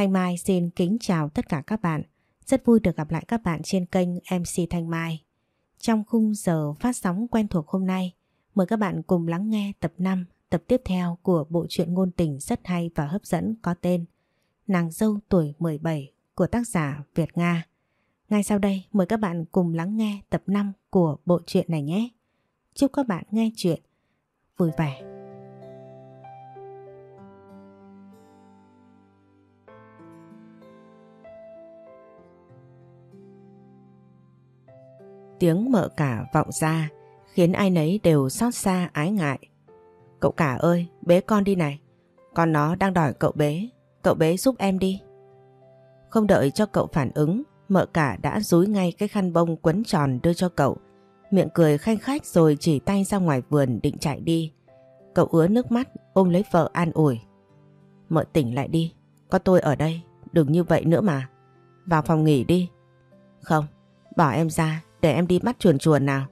Thanh Mai xin kính chào tất cả các bạn. Rất vui được gặp lại các bạn trên kênh MC Thanh Mai. Trong khung giờ phát sóng quen thuộc hôm nay, mời các bạn cùng lắng nghe tập 5, tập tiếp theo của bộ truyện ngôn tình rất hay và hấp dẫn có tên Nàng dâu tuổi 17 của tác giả Việt Nga. Ngay sau đây mời các bạn cùng lắng nghe tập 5 của bộ truyện này nhé. Chúc các bạn nghe chuyện vui vẻ. Tiếng mợ cả vọng ra khiến ai nấy đều xót xa ái ngại. Cậu cả ơi, bế con đi này. Con nó đang đòi cậu bế, cậu bế giúp em đi. Không đợi cho cậu phản ứng, mợ cả đã dúi ngay cái khăn bông quấn tròn đưa cho cậu. Miệng cười khanh khách rồi chỉ tay ra ngoài vườn định chạy đi. Cậu ứa nước mắt ôm lấy vợ an ủi. Mợ tỉnh lại đi, có tôi ở đây, đừng như vậy nữa mà. Vào phòng nghỉ đi. Không, bỏ em ra để em đi bắt chuồn chuồn nào.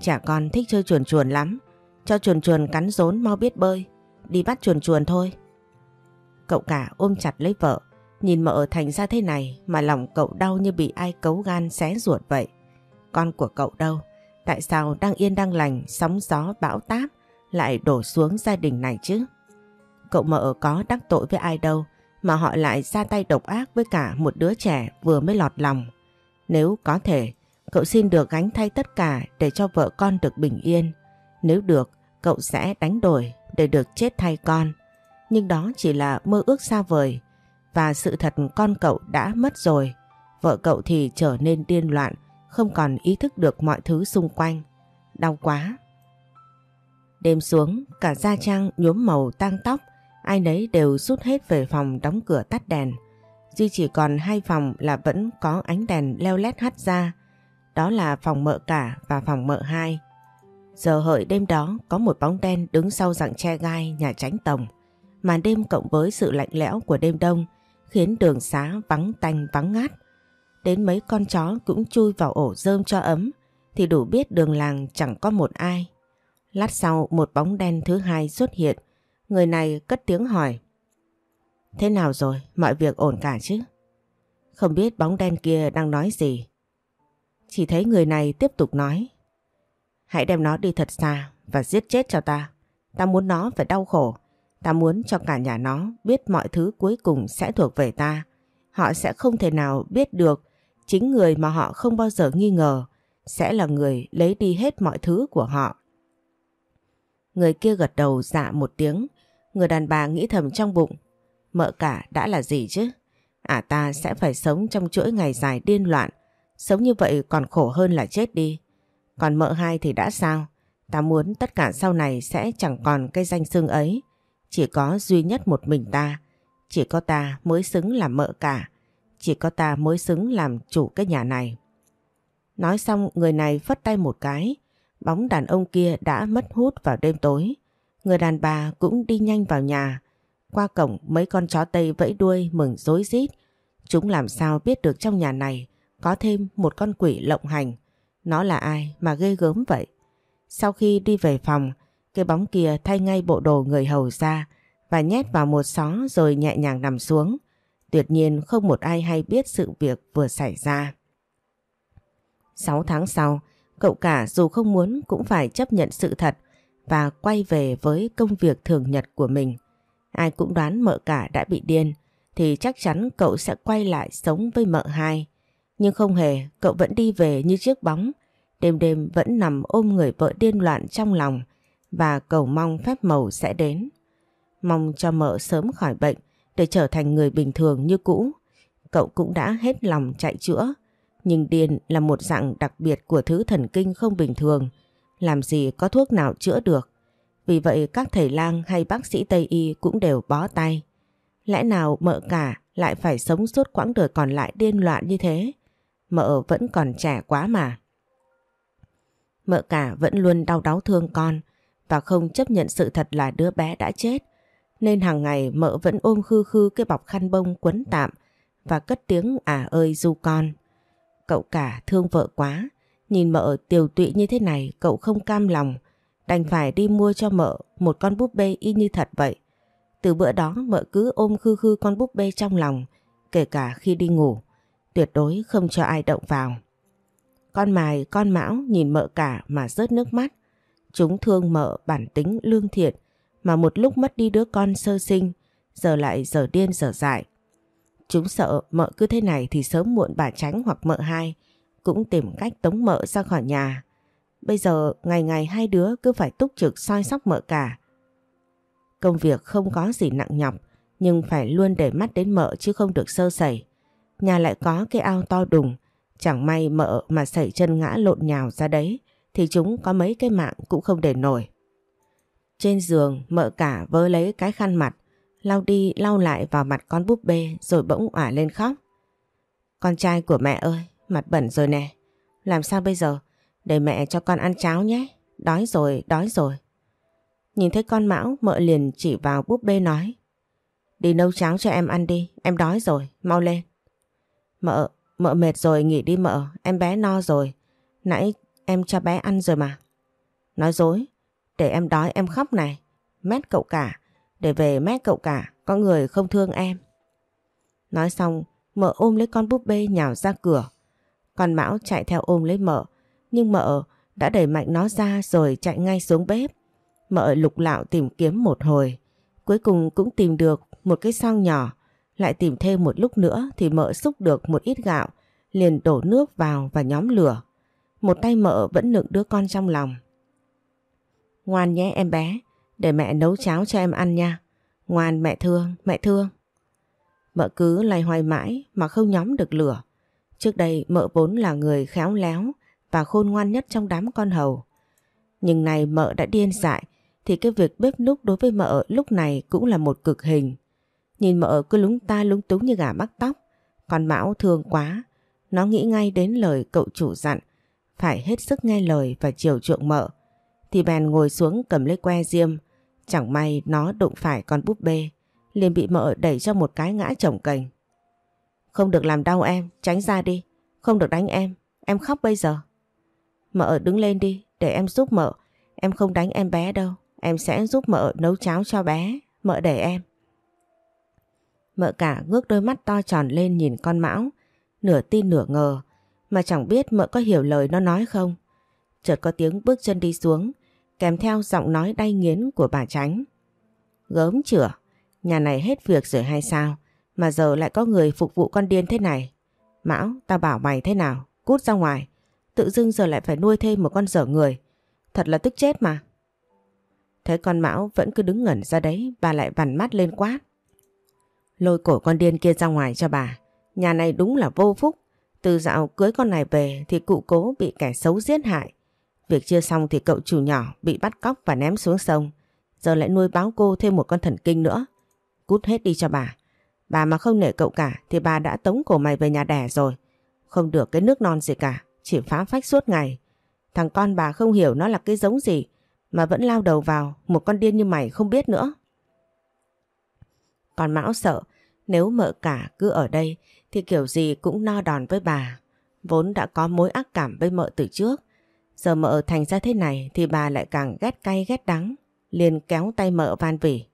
Chả con thích chơi chuồn chuồn lắm. Cho chuồn chuồn cắn rốn mau biết bơi. Đi bắt chuồn chuồn thôi. Cậu cả ôm chặt lấy vợ. Nhìn mợ thành ra thế này mà lòng cậu đau như bị ai cấu gan xé ruột vậy. Con của cậu đâu? Tại sao đang yên đang lành, sóng gió bão táp lại đổ xuống gia đình này chứ? Cậu mợ có đắc tội với ai đâu mà họ lại ra tay độc ác với cả một đứa trẻ vừa mới lọt lòng. Nếu có thể, cậu xin được gánh thay tất cả để cho vợ con được bình yên. Nếu được, cậu sẽ đánh đổi để được chết thay con. Nhưng đó chỉ là mơ ước xa vời và sự thật con cậu đã mất rồi. Vợ cậu thì trở nên điên loạn, không còn ý thức được mọi thứ xung quanh. Đau quá. Đêm xuống, cả gia trang nhuốm màu tang tóc, ai nấy đều rút hết về phòng đóng cửa tắt đèn. Duy chỉ còn hai phòng là vẫn có ánh đèn leo lét hắt ra, đó là phòng mợ cả và phòng mợ hai. Giờ hợi đêm đó, có một bóng đen đứng sau rặng tre gai nhà tránh tổng. Màn đêm cộng với sự lạnh lẽo của đêm đông khiến đường xá vắng tanh vắng ngát. Đến mấy con chó cũng chui vào ổ rơm cho ấm, thì đủ biết đường làng chẳng có một ai. Lát sau, một bóng đen thứ hai xuất hiện. Người này cất tiếng hỏi. Thế nào rồi? Mọi việc ổn cả chứ? Không biết bóng đen kia đang nói gì. Chỉ thấy người này tiếp tục nói. Hãy đem nó đi thật xa và giết chết cho ta. Ta muốn nó phải đau khổ. Ta muốn cho cả nhà nó biết mọi thứ cuối cùng sẽ thuộc về ta. Họ sẽ không thể nào biết được chính người mà họ không bao giờ nghi ngờ sẽ là người lấy đi hết mọi thứ của họ. Người kia gật đầu dạ một tiếng. Người đàn bà nghĩ thầm trong bụng. Mợ cả đã là gì chứ? À ta sẽ phải sống trong chuỗi ngày dài điên loạn Sống như vậy còn khổ hơn là chết đi. Còn mợ hai thì đã sao? Ta muốn tất cả sau này sẽ chẳng còn cái danh xưng ấy. Chỉ có duy nhất một mình ta. Chỉ có ta mới xứng làm mợ cả. Chỉ có ta mới xứng làm chủ cái nhà này. Nói xong, người này phất tay một cái. Bóng đàn ông kia đã mất hút vào đêm tối. Người đàn bà cũng đi nhanh vào nhà. Qua cổng, mấy con chó tây vẫy đuôi mừng rối rít. Chúng làm sao biết được trong nhà này có thêm một con quỷ lộng hành. Nó là ai mà ghê gớm vậy? Sau khi đi về phòng, cái bóng kia thay ngay bộ đồ người hầu ra và nhét vào một xó rồi nhẹ nhàng nằm xuống. Tuyệt nhiên không một ai hay biết sự việc vừa xảy ra. 6 tháng sau, cậu cả dù không muốn cũng phải chấp nhận sự thật và quay về với công việc thường nhật của mình. Ai cũng đoán mợ cả đã bị điên thì chắc chắn cậu sẽ quay lại sống với mợ hai. Nhưng không hề, cậu vẫn đi về như chiếc bóng, đêm đêm vẫn nằm ôm người vợ điên loạn trong lòng và cầu mong phép màu sẽ đến. Mong cho mợ sớm khỏi bệnh để trở thành người bình thường như cũ. Cậu cũng đã hết lòng chạy chữa, nhưng điên là một dạng đặc biệt của thứ thần kinh không bình thường, làm gì có thuốc nào chữa được. Vì vậy các thầy lang hay bác sĩ Tây Y cũng đều bó tay. Lẽ nào mợ cả lại phải sống suốt quãng đời còn lại điên loạn như thế? Mợ vẫn còn trẻ quá mà. Mợ cả vẫn luôn đau đáu thương con và không chấp nhận sự thật là đứa bé đã chết. Nên hàng ngày mợ vẫn ôm khư khư cái bọc khăn bông quấn tạm và cất tiếng à ơi du con. Cậu cả thương vợ quá, nhìn mợ tiều tụy như thế này cậu không cam lòng, đành phải đi mua cho mợ một con búp bê y như thật vậy. Từ bữa đó mợ cứ ôm khư khư con búp bê trong lòng kể cả khi đi ngủ, tuyệt đối không cho ai động vào. Con mài, con mão nhìn mợ cả mà rớt nước mắt. Chúng thương mợ bản tính lương thiện mà một lúc mất đi đứa con sơ sinh, giờ lại giờ điên giờ dại. Chúng sợ mợ cứ thế này thì sớm muộn bà tránh hoặc mợ hai cũng tìm cách tống mợ ra khỏi nhà. Bây giờ ngày ngày hai đứa cứ phải túc trực soi sóc mợ cả. Công việc không có gì nặng nhọc nhưng phải luôn để mắt đến mợ chứ không được sơ sẩy. Nhà lại có cái ao to đùng, chẳng may mợ mà sẩy chân ngã lộn nhào ra đấy thì chúng có mấy cái mạng cũng không để nổi. Trên giường mợ cả vơ lấy cái khăn mặt, lau đi lau lại vào mặt con búp bê rồi bỗng ỏa lên khóc. Con trai của mẹ ơi, mặt bẩn rồi nè. Làm sao bây giờ? Để mẹ cho con ăn cháo nhé. Đói rồi, đói rồi. Nhìn thấy con Mão, mợ liền chỉ vào búp bê nói. Đi nấu cháo cho em ăn đi, em đói rồi, mau lên. Mợ, mợ mệt rồi, nghỉ đi mợ, em bé no rồi. Nãy em cho bé ăn rồi mà. Nói dối, để em đói em khóc này. Mét cậu cả, để về mét cậu cả, có người không thương em. Nói xong, mợ ôm lấy con búp bê nhào ra cửa. Con Mão chạy theo ôm lấy mợ, nhưng mợ đã đẩy mạnh nó ra rồi chạy ngay xuống bếp. Mợ lục lạo tìm kiếm một hồi, cuối cùng cũng tìm được một cái xoong nhỏ, lại tìm thêm một lúc nữa thì mợ xúc được một ít gạo, liền đổ nước vào và nhóm lửa. Một tay mợ vẫn nựng đứa con trong lòng. Ngoan nhé em bé, để mẹ nấu cháo cho em ăn nha. Ngoan mẹ thương, mẹ thương. Mợ cứ lay hoay mãi mà không nhóm được lửa. Trước đây mợ vốn là người khéo léo và khôn ngoan nhất trong đám con hầu. Nhưng này mợ đã điên dại thì cái việc bếp núc đối với mợ lúc này cũng là một cực hình. Nhìn mợ cứ lúng ta lúng túng như gà bắt tóc. Còn Mão thương quá. Nó nghĩ ngay đến lời cậu chủ dặn. Phải hết sức nghe lời và chiều chuộng mợ. Thì bèn ngồi xuống cầm lấy que diêm. Chẳng may nó đụng phải con búp bê. liền bị mợ đẩy cho một cái ngã chồng cành. Không được làm đau em, tránh ra đi. Không được đánh em, em khóc bây giờ. Mợ đứng lên đi, để em giúp mợ. Em không đánh em bé đâu. Em sẽ giúp mợ nấu cháo cho bé. Mợ để em. Mợ cả ngước đôi mắt to tròn lên nhìn con Mão. Nửa tin nửa ngờ. Mà chẳng biết mợ có hiểu lời nó nói không. Chợt có tiếng bước chân đi xuống. Kèm theo giọng nói đay nghiến của bà Tránh. Gớm chửa. Nhà này hết việc rồi hay sao? Mà giờ lại có người phục vụ con điên thế này. Mão, tao bảo mày thế nào? Cút ra ngoài. Tự dưng giờ lại phải nuôi thêm một con dở người. Thật là tức chết mà. Thấy con Mão vẫn cứ đứng ngẩn ra đấy, bà lại vằn mắt lên quát. Lôi cổ con điên kia ra ngoài cho bà. Nhà này đúng là vô phúc. Từ dạo cưới con này về thì cụ cố bị kẻ xấu giết hại. Việc chưa xong thì cậu chủ nhỏ bị bắt cóc và ném xuống sông. Giờ lại nuôi báo cô thêm một con thần kinh nữa. Cút hết đi cho bà. Bà mà không nể cậu cả thì bà đã tống cổ mày về nhà đẻ rồi. Không được cái nước non gì cả, chỉ phá phách suốt ngày. Thằng con bà không hiểu nó là cái giống gì mà vẫn lao đầu vào một con điên như mày không biết nữa. Còn Mão sợ nếu mợ cả cứ ở đây, thì kiểu gì cũng no đòn với bà. Vốn đã có mối ác cảm với mợ từ trước. Giờ mợ thành ra thế này thì bà lại càng ghét cay ghét đắng. Liền kéo tay mợ van vỉ.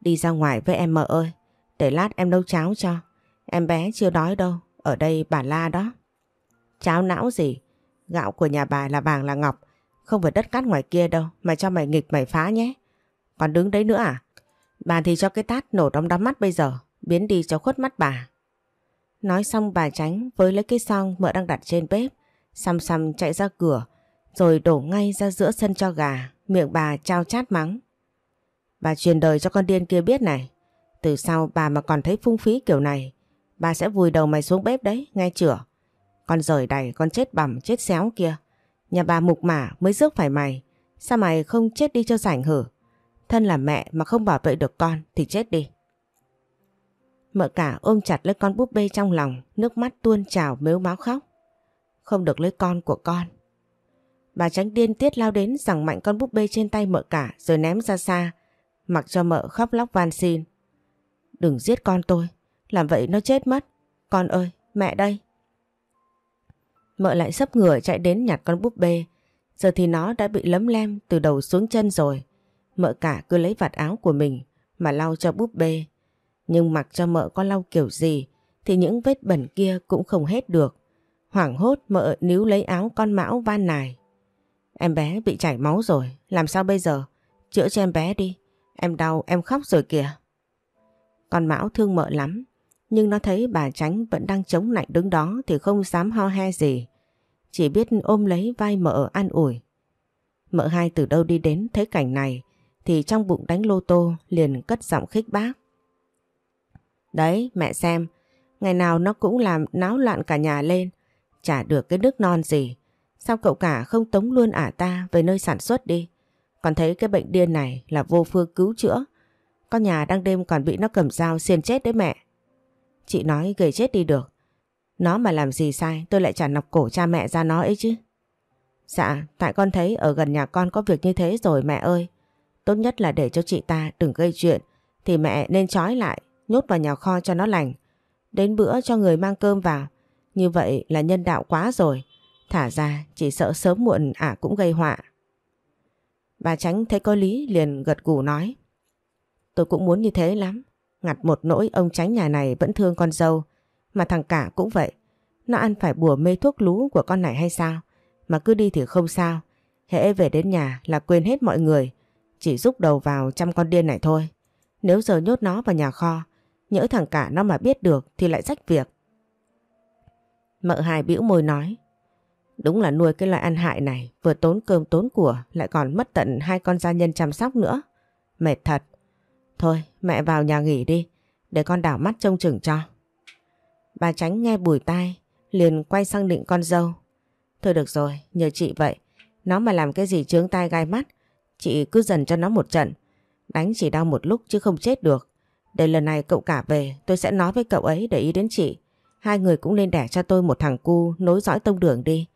Đi ra ngoài với em mợ ơi. Để lát em nấu cháo cho. Em bé chưa đói đâu. Ở đây bà la đó. Cháo não gì? Gạo của nhà bà là vàng là ngọc. Không phải đất cát ngoài kia đâu. Mà cho mày nghịch mày phá nhé. Còn đứng đấy nữa à? Bà thì cho cái tát nổ đóng đám mắt bây giờ. Biến đi cho khuất mắt bà. Nói xong bà tránh với lấy cái song mợ đang đặt trên bếp. Xăm xăm chạy ra cửa. Rồi đổ ngay ra giữa sân cho gà. Miệng bà trao chát mắng. Bà truyền đời cho con điên kia biết này. Từ sau bà mà còn thấy phung phí kiểu này, bà sẽ vùi đầu mày xuống bếp đấy, nghe chửa Con rời đầy, con chết bẩm chết xéo kia. Nhà bà mục mả mới rước phải mày. Sao mày không chết đi cho rảnh hử? Thân là mẹ mà không bảo vệ được con thì chết đi. Mợ cả ôm chặt lấy con búp bê trong lòng, nước mắt tuôn trào mếu máu khóc. Không được lấy con của con. Bà tránh điên tiết lao đến rằng mạnh con búp bê trên tay mợ cả rồi ném ra xa, mặc cho mợ khóc lóc van xin. Đừng giết con tôi, làm vậy nó chết mất. Con ơi, mẹ đây. Mợ lại sấp ngửa chạy đến nhặt con búp bê. Giờ thì nó đã bị lấm lem từ đầu xuống chân rồi. Mợ cả cứ lấy vạt áo của mình mà lau cho búp bê. Nhưng mặc cho mợ có lau kiểu gì thì những vết bẩn kia cũng không hết được. Hoảng hốt mợ níu lấy áo con Mão van nài. Em bé bị chảy máu rồi, làm sao bây giờ? Chữa cho em bé đi, em đau em khóc rồi kìa. Con Mão thương mợ lắm, nhưng nó thấy bà Tránh vẫn đang chống lạnh đứng đó thì không dám ho he gì. Chỉ biết ôm lấy vai mợ an ủi. Mợ hai từ đâu đi đến thấy cảnh này thì trong bụng đánh lô tô liền cất giọng khích bác. Đấy mẹ xem, ngày nào nó cũng làm náo loạn cả nhà lên, chả được cái nước non gì. Sao cậu cả không tống luôn ả ta về nơi sản xuất đi? Còn thấy cái bệnh điên này là vô phương cứu chữa. Con nhà đang đêm còn bị nó cầm dao xiên chết đấy mẹ. Chị nói gầy chết đi được. Nó mà làm gì sai tôi lại chả nọc cổ cha mẹ ra nó ấy chứ. Dạ, tại con thấy ở gần nhà con có việc như thế rồi mẹ ơi. Tốt nhất là để cho chị ta đừng gây chuyện thì mẹ nên trói lại, nhốt vào nhà kho cho nó lành. Đến bữa cho người mang cơm vào. Như vậy là nhân đạo quá rồi. Thả ra chỉ sợ sớm muộn ả cũng gây họa. Bà Tránh thấy có lý liền gật gù nói. Tôi cũng muốn như thế lắm. Ngặt một nỗi ông Tránh nhà này vẫn thương con dâu. Mà thằng cả cũng vậy. Nó ăn phải bùa mê thuốc lú của con này hay sao? Mà cứ đi thì không sao. Hễ về đến nhà là quên hết mọi người. Chỉ rúc đầu vào chăm con điên này thôi. Nếu giờ nhốt nó vào nhà kho, nhỡ thằng cả nó mà biết được thì lại rách việc. Mợ hai bĩu môi nói. Đúng là nuôi cái loại ăn hại này, vừa tốn cơm tốn của, lại còn mất tận hai con gia nhân chăm sóc nữa. Mệt thật. Thôi, mẹ vào nhà nghỉ đi, để con đảo mắt trông chừng cho. Bà tránh nghe bùi tai, liền quay sang định con dâu. Thôi được rồi, nhờ chị vậy, nó mà làm cái gì trướng tai gai mắt, chị cứ dần cho nó một trận. Đánh chỉ đau một lúc chứ không chết được. Để lần này cậu cả về, tôi sẽ nói với cậu ấy để ý đến chị. Hai người cũng nên đẻ cho tôi một thằng cu nối dõi tông đường đi.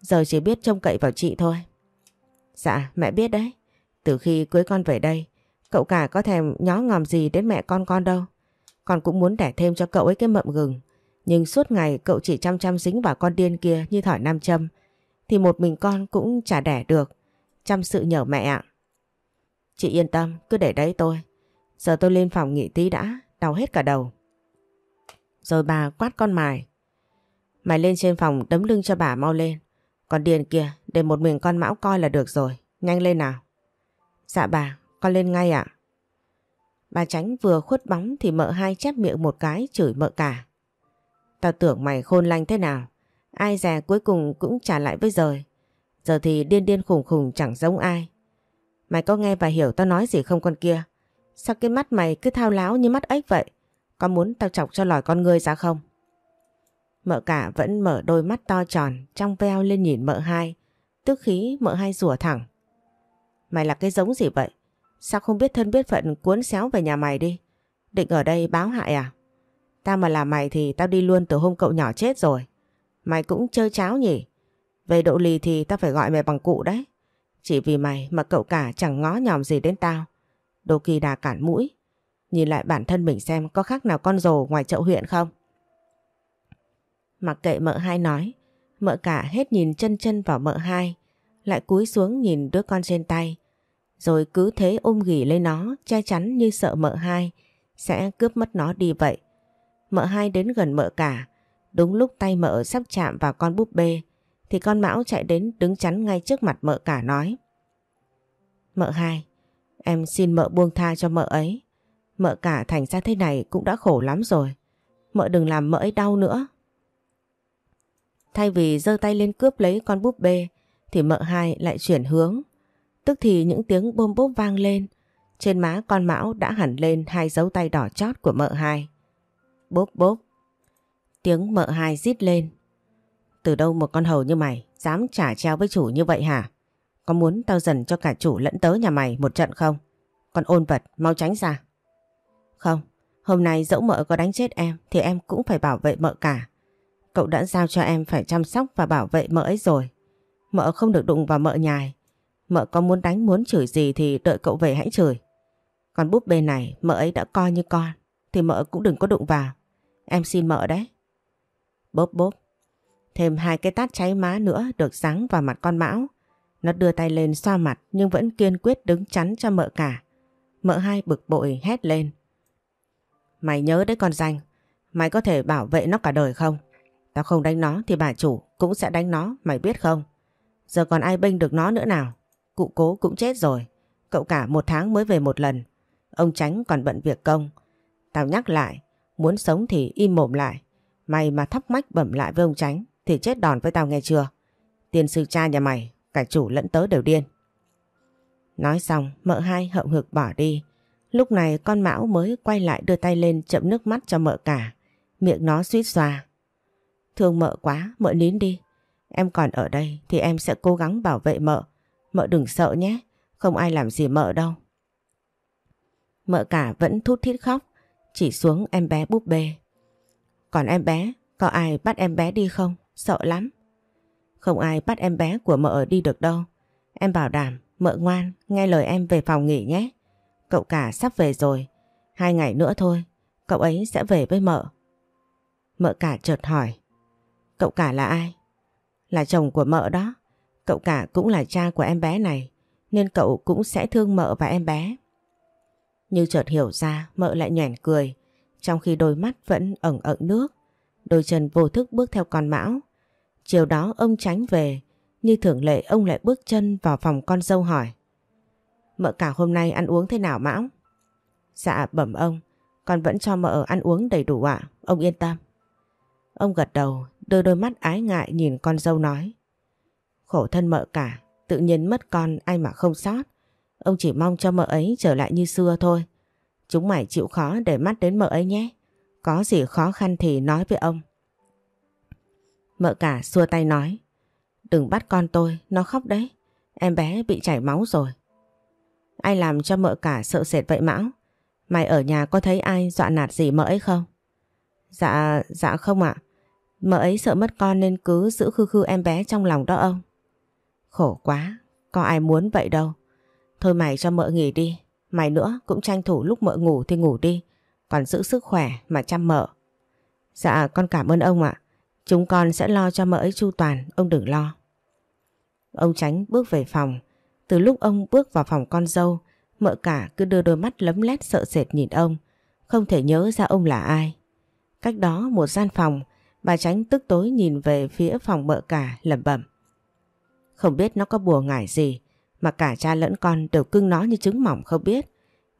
Giờ chỉ biết trông cậy vào chị thôi. Dạ mẹ biết đấy. Từ khi cưới con về đây, cậu cả có thèm nhó ngòm gì đến mẹ con con đâu. Con cũng muốn đẻ thêm cho cậu ấy cái mậm gừng. Nhưng suốt ngày cậu chỉ chăm chăm dính vào con điên kia như thỏi nam châm. Thì một mình con cũng chả đẻ được. Chăm sự nhờ mẹ ạ. Chị yên tâm, cứ để đấy tôi. Giờ tôi lên phòng nghỉ tí đã. Đau hết cả đầu. Rồi bà quát con mài. Mày lên trên phòng đấm lưng cho bà mau lên. Còn điền kia để một mình con mão coi là được rồi. Nhanh lên nào. Dạ bà, con lên ngay ạ. Bà tránh vừa khuất bóng thì mợ hai chép miệng một cái chửi mợ cả. Tao tưởng mày khôn lanh thế nào. Ai già cuối cùng cũng trả lại với rời. Giờ thì điên điên khùng khùng chẳng giống ai. Mày có nghe và hiểu tao nói gì không con kia? Sao cái mắt mày cứ thao láo như mắt ếch vậy? Có muốn tao chọc cho lòi con ngươi ra không? Mợ cả vẫn mở đôi mắt to tròn, trong veo lên nhìn mợ hai. Tức khí mợ hai rủa thẳng. Mày là cái giống gì vậy? Sao không biết thân biết phận cuốn xéo về nhà mày đi? Định ở đây báo hại à? Tao mà là mày thì tao đi luôn từ hôm cậu nhỏ chết rồi. Mày cũng chơi cháo nhỉ? Về độ lì thì tao phải gọi mày bằng cụ đấy. Chỉ vì mày mà cậu cả chẳng ngó nhòm gì đến tao. Đồ kỳ đà cản mũi. Nhìn lại bản thân mình xem có khác nào con rồ ngoài chậu huyện không? Mặc kệ mợ hai nói, mợ cả hết nhìn chân chân vào mợ hai, lại cúi xuống nhìn đứa con trên tay, rồi cứ thế ôm ghì lấy nó, che chắn như sợ mợ hai sẽ cướp mất nó đi vậy. Mợ hai đến gần mợ cả, đúng lúc tay mợ sắp chạm vào con búp bê, thì con Mão chạy đến đứng chắn ngay trước mặt mợ cả nói. Mợ hai, em xin mợ buông tha cho mợ ấy. Mợ cả thành ra thế này cũng đã khổ lắm rồi. Mợ đừng làm mợ ấy đau nữa. Thay vì giơ tay lên cướp lấy con búp bê, thì mợ hai lại chuyển hướng. Tức thì những tiếng bôm bốp vang lên. Trên má con Mão đã hẳn lên hai dấu tay đỏ chót của mợ hai. Bốp bốp. Tiếng mợ hai rít lên. Từ đâu một con hầu như mày dám trả treo với chủ như vậy hả? Có muốn tao dần cho cả chủ lẫn tớ nhà mày một trận không? Con ôn vật mau tránh ra. Không, hôm nay dẫu mợ có đánh chết em thì em cũng phải bảo vệ mợ cả. Cậu đã giao cho em phải chăm sóc và bảo vệ mợ ấy rồi. Mợ không được đụng vào mợ nhài. Mợ có muốn đánh muốn chửi gì thì đợi cậu về hãy chửi. Còn búp bê này mợ ấy đã coi như con thì mợ cũng đừng có đụng vào. Em xin mợ đấy. Bốp bốp. Thêm hai cái tát cháy má nữa được sáng vào mặt con Mão. Nó đưa tay lên xoa mặt nhưng vẫn kiên quyết đứng chắn cho mợ cả. Mợ hai bực bội hét lên. Mày nhớ đấy con danh. Mày có thể bảo vệ nó cả đời không? Tao không đánh nó thì bà chủ cũng sẽ đánh nó, mày biết không? Giờ còn ai bênh được nó nữa nào? Cụ cố cũng chết rồi. Cậu cả một tháng mới về một lần. Ông Tránh còn bận việc công. Tao nhắc lại, muốn sống thì im mồm lại. Mày mà thóc mách bẩm lại với ông Tránh thì chết đòn với tao nghe chưa? Tiền sư cha nhà mày, cả chủ lẫn tớ đều điên. Nói xong, mợ hai hậm hực bỏ đi. Lúc này con Mão mới quay lại đưa tay lên chậm nước mắt cho mợ cả. Miệng nó suýt xòa Thương mợ quá, mợ nín đi. Em còn ở đây thì em sẽ cố gắng bảo vệ mợ. Mợ đừng sợ nhé, không ai làm gì mợ đâu. Mợ cả vẫn thút thít khóc, chỉ xuống em bé búp bê. Còn em bé, có ai bắt em bé đi không? Sợ lắm. Không ai bắt em bé của mợ đi được đâu. Em bảo đảm, mợ ngoan, nghe lời em về phòng nghỉ nhé. Cậu cả sắp về rồi, hai ngày nữa thôi, cậu ấy sẽ về với mợ. Mợ cả chợt hỏi, cậu cả là ai? Là chồng của mợ đó, cậu cả cũng là cha của em bé này, nên cậu cũng sẽ thương mợ và em bé. Như chợt hiểu ra, mợ lại nhoẻn cười, trong khi đôi mắt vẫn ẩn ẩn nước. Đôi chân vô thức bước theo con mão. Chiều đó ông tránh về, như thường lệ ông lại bước chân vào phòng con dâu hỏi. Mợ cả hôm nay ăn uống thế nào Mão? Dạ bẩm ông, con vẫn cho mợ ăn uống đầy đủ ạ, ông yên tâm. Ông gật đầu, đưa đôi mắt ái ngại nhìn con dâu nói. Khổ thân mợ cả, tự nhiên mất con ai mà không sót. Ông chỉ mong cho mợ ấy trở lại như xưa thôi. Chúng mày chịu khó để mắt đến mợ ấy nhé. Có gì khó khăn thì nói với ông. Mợ cả xua tay nói. Đừng bắt con tôi, nó khóc đấy. Em bé bị chảy máu rồi. Ai làm cho mợ cả sợ sệt vậy Mão? Mày ở nhà có thấy ai dọa nạt gì mợ ấy không? Dạ, dạ không ạ. Mợ ấy sợ mất con nên cứ giữ khư khư em bé trong lòng đó ông. Khổ quá, có ai muốn vậy đâu. Thôi mày cho mợ nghỉ đi. Mày nữa cũng tranh thủ lúc mợ ngủ thì ngủ đi. Còn giữ sức khỏe mà chăm mợ. Dạ con cảm ơn ông ạ. Chúng con sẽ lo cho mợ ấy chu toàn, ông đừng lo. Ông tránh bước về phòng. Từ lúc ông bước vào phòng con dâu, mợ cả cứ đưa đôi mắt lấm lét sợ sệt nhìn ông, không thể nhớ ra ông là ai. Cách đó một gian phòng, bà tránh tức tối nhìn về phía phòng mợ cả lẩm bẩm. Không biết nó có bùa ngải gì, mà cả cha lẫn con đều cưng nó như trứng mỏng không biết.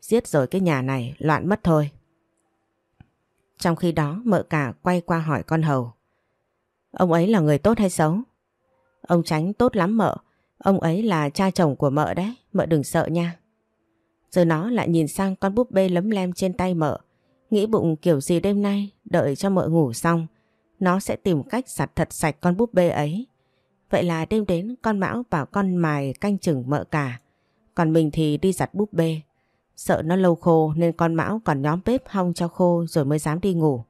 Giết rồi cái nhà này loạn mất thôi. Trong khi đó mợ cả quay qua hỏi con hầu. Ông ấy là người tốt hay xấu? Ông tránh tốt lắm mợ, Ông ấy là cha chồng của mợ đấy, mợ đừng sợ nha. Rồi nó lại nhìn sang con búp bê lấm lem trên tay mợ, nghĩ bụng kiểu gì đêm nay đợi cho mợ ngủ xong, nó sẽ tìm cách giặt thật sạch con búp bê ấy. Vậy là đêm đến con Mão bảo con mài canh chừng mợ cả, còn mình thì đi giặt búp bê. Sợ nó lâu khô nên con Mão còn nhóm bếp hong cho khô rồi mới dám đi ngủ.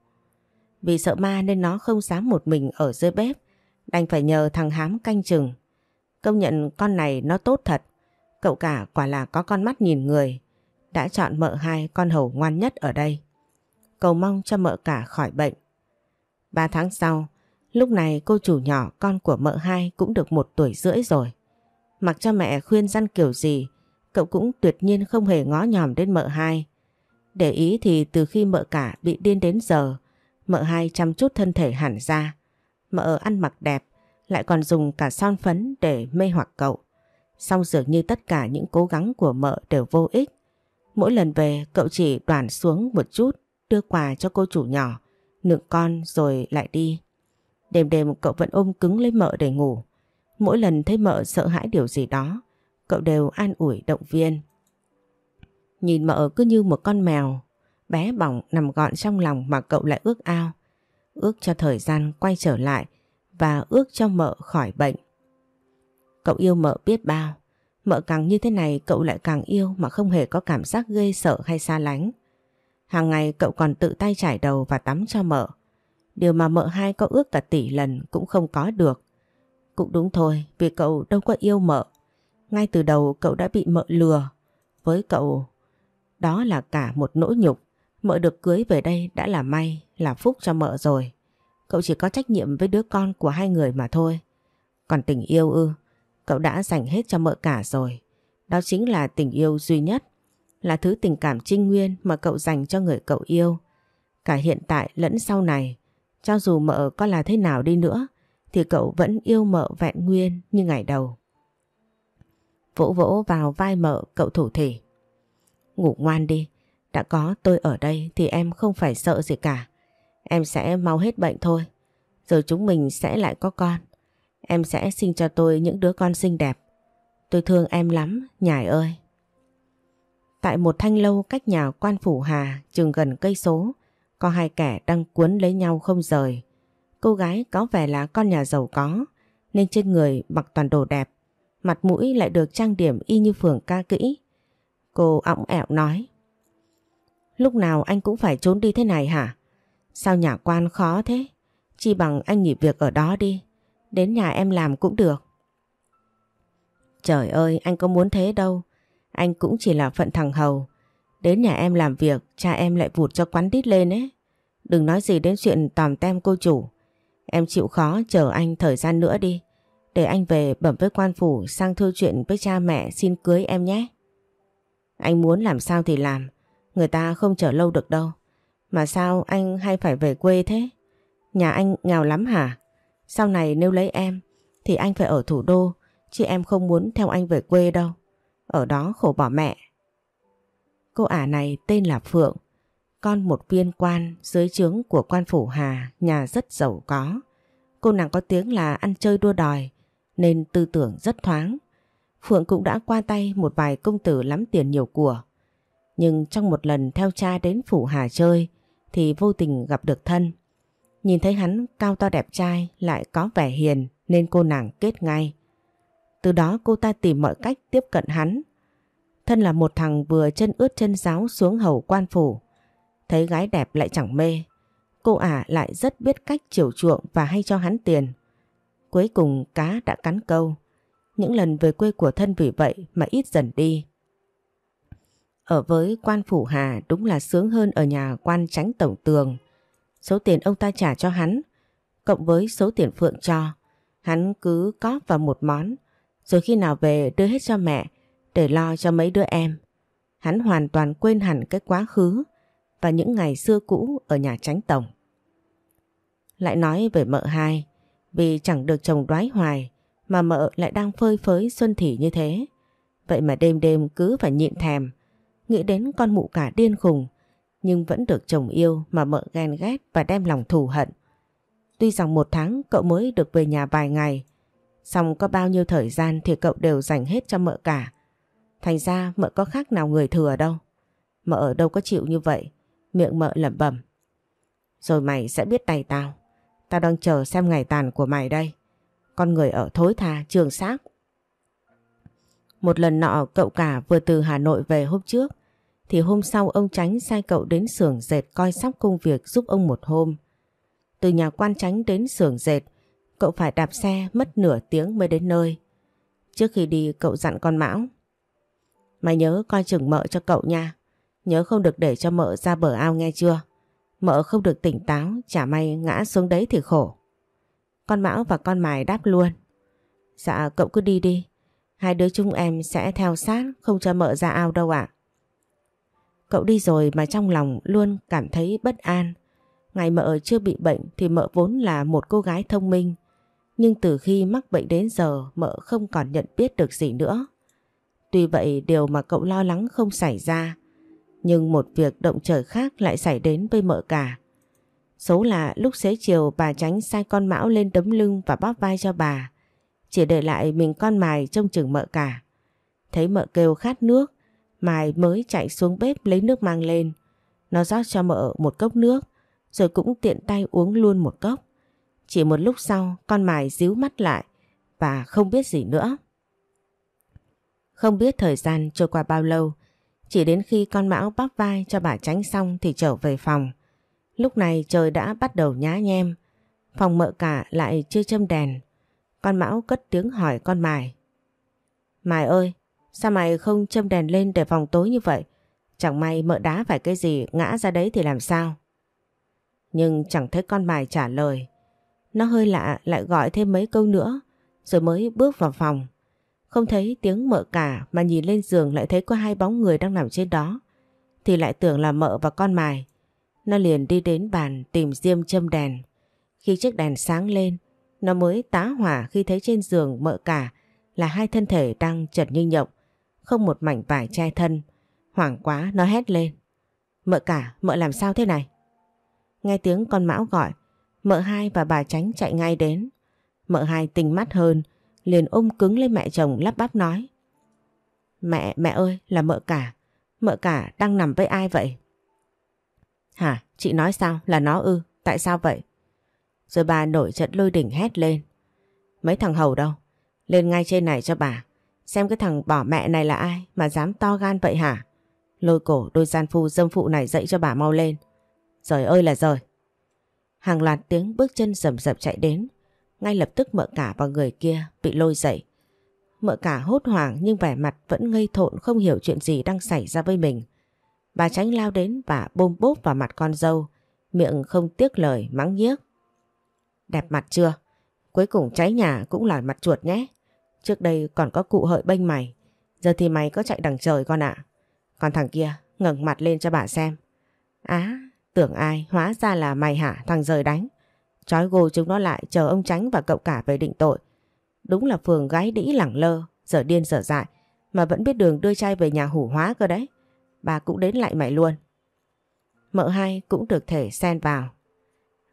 Vì sợ ma nên nó không dám một mình ở dưới bếp, đành phải nhờ thằng Hám canh chừng. Công nhận con này nó tốt thật. Cậu cả quả là có con mắt nhìn người. Đã chọn mợ hai con hầu ngoan nhất ở đây. Cầu mong cho mợ cả khỏi bệnh. Ba tháng sau, lúc này cô chủ nhỏ con của mợ hai cũng được một tuổi rưỡi rồi. Mặc cho mẹ khuyên răn kiểu gì, cậu cũng tuyệt nhiên không hề ngó nhòm đến mợ hai. Để ý thì từ khi mợ cả bị điên đến giờ, mợ hai chăm chút thân thể hẳn ra. Mợ ăn mặc đẹp, lại còn dùng cả son phấn để mê hoặc cậu. Xong dường như tất cả những cố gắng của mợ đều vô ích. Mỗi lần về cậu chỉ đoàn xuống một chút đưa quà cho cô chủ nhỏ, nựng con rồi lại đi. Đêm đêm cậu vẫn ôm cứng lấy mợ để ngủ. Mỗi lần thấy mợ sợ hãi điều gì đó, cậu đều an ủi động viên. Nhìn mợ cứ như một con mèo, bé bỏng nằm gọn trong lòng mà cậu lại ước ao. Ước cho thời gian quay trở lại và ước cho mợ khỏi bệnh. Cậu yêu mợ biết bao, mợ càng như thế này cậu lại càng yêu mà không hề có cảm giác ghê sợ hay xa lánh. Hàng ngày cậu còn tự tay trải đầu và tắm cho mợ. Điều mà mợ hai có ước cả tỷ lần cũng không có được. Cũng đúng thôi vì cậu đâu có yêu mợ. Ngay từ đầu cậu đã bị mợ lừa. Với cậu đó là cả một nỗi nhục. Mợ được cưới về đây đã là may, là phúc cho mợ rồi. Cậu chỉ có trách nhiệm với đứa con của hai người mà thôi. Còn tình yêu ư, cậu đã dành hết cho mợ cả rồi. Đó chính là tình yêu duy nhất, là thứ tình cảm trinh nguyên mà cậu dành cho người cậu yêu. Cả hiện tại lẫn sau này, cho dù mợ có là thế nào đi nữa, thì cậu vẫn yêu mợ vẹn nguyên như ngày đầu. Vỗ vỗ vào vai mợ cậu thủ thỉ. Ngủ ngoan đi, đã có tôi ở đây thì em không phải sợ gì cả. Em sẽ mau hết bệnh thôi, rồi chúng mình sẽ lại có con. Em sẽ sinh cho tôi những đứa con xinh đẹp. Tôi thương em lắm, nhài ơi. Tại một thanh lâu cách nhà quan phủ Hà chừng gần cây số, có hai kẻ đang cuốn lấy nhau không rời. Cô gái có vẻ là con nhà giàu có, nên trên người mặc toàn đồ đẹp, mặt mũi lại được trang điểm y như phường ca kỹ. Cô ỏng ẻo nói. Lúc nào anh cũng phải trốn đi thế này hả? Sao nhà quan khó thế? Chi bằng anh nghỉ việc ở đó đi, đến nhà em làm cũng được. Trời ơi, anh có muốn thế đâu. Anh cũng chỉ là phận thằng hầu. Đến nhà em làm việc, cha em lại vụt cho quán đít lên ấy. Đừng nói gì đến chuyện tòm tem cô chủ. Em chịu khó chờ anh thời gian nữa đi. Để anh về bẩm với quan phủ sang thư chuyện với cha mẹ xin cưới em nhé. Anh muốn làm sao thì làm. Người ta không chờ lâu được đâu. Mà sao anh hay phải về quê thế? Nhà anh nghèo lắm hả? Sau này nếu lấy em thì anh phải ở thủ đô chứ em không muốn theo anh về quê đâu. Ở đó khổ bỏ mẹ. Cô ả này tên là Phượng, con một viên quan dưới trướng của quan phủ Hà, nhà rất giàu có. Cô nàng có tiếng là ăn chơi đua đòi, nên tư tưởng rất thoáng. Phượng cũng đã qua tay một vài công tử lắm tiền nhiều của. Nhưng trong một lần theo cha đến phủ Hà chơi thì vô tình gặp được thân. Nhìn thấy hắn cao to đẹp trai lại có vẻ hiền nên cô nàng kết ngay. Từ đó cô ta tìm mọi cách tiếp cận hắn. Thân là một thằng vừa chân ướt chân giáo xuống hầu quan phủ. Thấy gái đẹp lại chẳng mê. Cô ả lại rất biết cách chiều chuộng và hay cho hắn tiền. Cuối cùng cá đã cắn câu. Những lần về quê của thân vì vậy mà ít dần đi. Ở với quan phủ Hà đúng là sướng hơn ở nhà quan tránh tổng tường. Số tiền ông ta trả cho hắn, cộng với số tiền Phượng cho, hắn cứ cóp vào một món, rồi khi nào về đưa hết cho mẹ để lo cho mấy đứa em. Hắn hoàn toàn quên hẳn cái quá khứ và những ngày xưa cũ ở nhà tránh tổng. Lại nói về mợ hai, vì chẳng được chồng đoái hoài mà mợ lại đang phơi phới xuân thỉ như thế. Vậy mà đêm đêm cứ phải nhịn thèm, nghĩ đến con mụ cả điên khùng, nhưng vẫn được chồng yêu mà mợ ghen ghét và đem lòng thù hận. Tuy rằng một tháng cậu mới được về nhà vài ngày, xong có bao nhiêu thời gian thì cậu đều dành hết cho mợ cả. Thành ra mợ có khác nào người thừa đâu. Mợ ở đâu có chịu như vậy, miệng mợ lẩm bẩm. Rồi mày sẽ biết tay tao. Tao đang chờ xem ngày tàn của mày đây. Con người ở thối tha, trường xác. Một lần nọ cậu cả vừa từ Hà Nội về hôm trước thì hôm sau ông Tránh sai cậu đến xưởng dệt coi sóc công việc giúp ông một hôm. Từ nhà quan tránh đến xưởng dệt, cậu phải đạp xe mất nửa tiếng mới đến nơi. Trước khi đi cậu dặn con Mão. Mày nhớ coi chừng mợ cho cậu nha. Nhớ không được để cho mợ ra bờ ao nghe chưa? Mợ không được tỉnh táo, chả may ngã xuống đấy thì khổ. Con Mão và con Mài đáp luôn. Dạ cậu cứ đi đi, Hai đứa chúng em sẽ theo sát, không cho mợ ra ao đâu ạ. Cậu đi rồi mà trong lòng luôn cảm thấy bất an. Ngày mợ chưa bị bệnh thì mợ vốn là một cô gái thông minh. Nhưng từ khi mắc bệnh đến giờ, mợ không còn nhận biết được gì nữa. Tuy vậy, điều mà cậu lo lắng không xảy ra. Nhưng một việc động trời khác lại xảy đến với mợ cả. Số là lúc xế chiều, bà tránh sai con mão lên đấm lưng và bóp vai cho bà. Chỉ để lại mình con mài trông chừng mợ cả. Thấy mợ kêu khát nước, mài mới chạy xuống bếp lấy nước mang lên. Nó rót cho mợ một cốc nước, rồi cũng tiện tay uống luôn một cốc. Chỉ một lúc sau, con mài díu mắt lại và không biết gì nữa. Không biết thời gian trôi qua bao lâu, chỉ đến khi con mão bắp vai cho bà tránh xong thì trở về phòng. Lúc này trời đã bắt đầu nhá nhem, phòng mợ cả lại chưa châm đèn. Con Mão cất tiếng hỏi con Mài. Mài ơi, sao mày không châm đèn lên để phòng tối như vậy? Chẳng may mợ đá phải cái gì ngã ra đấy thì làm sao? Nhưng chẳng thấy con Mài trả lời. Nó hơi lạ lại gọi thêm mấy câu nữa rồi mới bước vào phòng. Không thấy tiếng mợ cả mà nhìn lên giường lại thấy có hai bóng người đang nằm trên đó. Thì lại tưởng là mợ và con Mài. nó liền đi đến bàn tìm diêm châm đèn. Khi chiếc đèn sáng lên, nó mới tá hỏa khi thấy trên giường mợ cả là hai thân thể đang chật như nhộng, không một mảnh vải che thân. Hoảng quá nó hét lên. Mợ cả, mợ làm sao thế này? Nghe tiếng con mão gọi, mợ hai và bà tránh chạy ngay đến. Mợ hai tình mắt hơn, liền ôm cứng lên mẹ chồng lắp bắp nói. Mẹ, mẹ ơi, là mợ cả. Mợ cả đang nằm với ai vậy? Hả, chị nói sao? Là nó ư? Tại sao vậy? Rồi bà nổi trận lôi đỉnh hét lên. Mấy thằng hầu đâu? Lên ngay trên này cho bà. Xem cái thằng bỏ mẹ này là ai mà dám to gan vậy hả? Lôi cổ đôi gian phu dâm phụ này dậy cho bà mau lên. Trời ơi là trời. Hàng loạt tiếng bước chân rầm rập chạy đến. Ngay lập tức mợ cả và người kia bị lôi dậy. Mợ cả hốt hoảng nhưng vẻ mặt vẫn ngây thộn không hiểu chuyện gì đang xảy ra với mình. Bà tránh lao đến và bôm bốp vào mặt con dâu, miệng không tiếc lời mắng nhiếc. Đẹp mặt chưa? Cuối cùng cháy nhà cũng là mặt chuột nhé. Trước đây còn có cụ hợi bênh mày, giờ thì mày có chạy đằng trời con ạ. Còn thằng kia ngẩng mặt lên cho bà xem. Á, tưởng ai hóa ra là mày hả thằng rời đánh. Chói gô chúng nó lại chờ ông tránh và cậu cả về định tội. Đúng là phường gái đĩ lẳng lơ, giờ điên giờ dại, mà vẫn biết đường đưa trai về nhà hủ hóa cơ đấy. Bà cũng đến lại mày luôn. Mợ hai cũng được thể xen vào.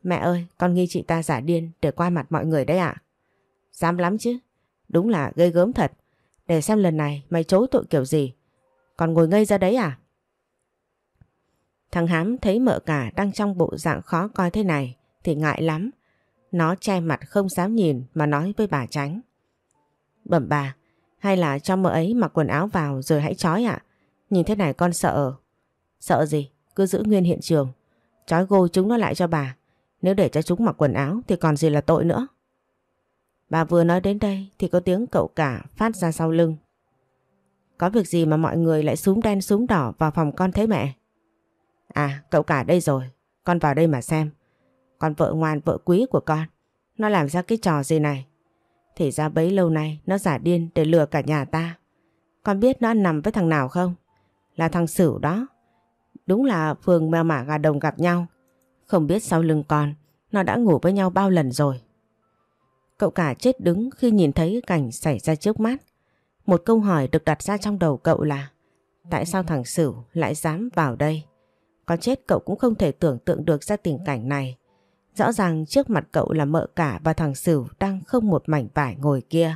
Mẹ ơi, con nghi chị ta giả điên để qua mặt mọi người đấy ạ. Dám lắm chứ, đúng là gây gớm thật. Để xem lần này mày chối tội kiểu gì. Còn ngồi ngây ra đấy à? Thằng Hám thấy mợ cả đang trong bộ dạng khó coi thế này thì ngại lắm. Nó che mặt không dám nhìn mà nói với bà tránh. Bẩm bà, hay là cho mợ ấy mặc quần áo vào rồi hãy trói ạ. Nhìn thế này con sợ. Sợ gì? Cứ giữ nguyên hiện trường. Trói gô chúng nó lại cho bà. Nếu để cho chúng mặc quần áo thì còn gì là tội nữa. Bà vừa nói đến đây thì có tiếng cậu cả phát ra sau lưng. Có việc gì mà mọi người lại súng đen súng đỏ vào phòng con thấy mẹ? À, cậu cả đây rồi. Con vào đây mà xem. Con vợ ngoan vợ quý của con. Nó làm ra cái trò gì này? Thì ra bấy lâu nay nó giả điên để lừa cả nhà ta. Con biết nó nằm với thằng nào không? Là thằng Sửu đó. Đúng là phường mèo mả gà đồng gặp nhau. Không biết sau lưng con, nó đã ngủ với nhau bao lần rồi. Cậu cả chết đứng khi nhìn thấy cảnh xảy ra trước mắt. Một câu hỏi được đặt ra trong đầu cậu là Tại sao thằng Sửu lại dám vào đây? Có chết cậu cũng không thể tưởng tượng được ra tình cảnh này. Rõ ràng trước mặt cậu là mợ cả và thằng Sửu đang không một mảnh vải ngồi kia.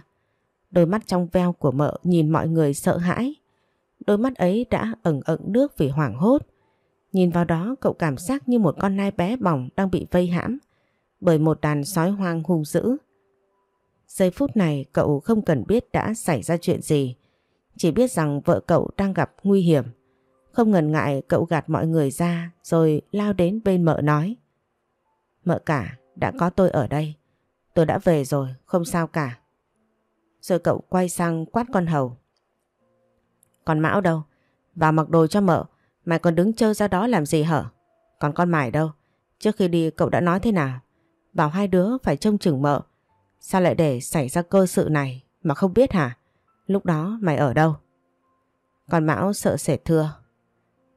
Đôi mắt trong veo của mợ nhìn mọi người sợ hãi. Đôi mắt ấy đã ẩn ẩn nước vì hoảng hốt. Nhìn vào đó cậu cảm giác như một con nai bé bỏng đang bị vây hãm bởi một đàn sói hoang hung dữ. Giây phút này cậu không cần biết đã xảy ra chuyện gì. Chỉ biết rằng vợ cậu đang gặp nguy hiểm. Không ngần ngại cậu gạt mọi người ra rồi lao đến bên mợ nói. Mợ cả, đã có tôi ở đây. Tôi đã về rồi, không sao cả. Rồi cậu quay sang quát con hầu. Còn Mão đâu? Vào mặc đồ cho mợ. Mày còn đứng chơi ra đó làm gì hở? Còn con mải đâu? Trước khi đi cậu đã nói thế nào? Bảo hai đứa phải trông chừng mợ. Sao lại để xảy ra cơ sự này mà không biết hả? Lúc đó mày ở đâu? Còn Mão sợ sệt thưa.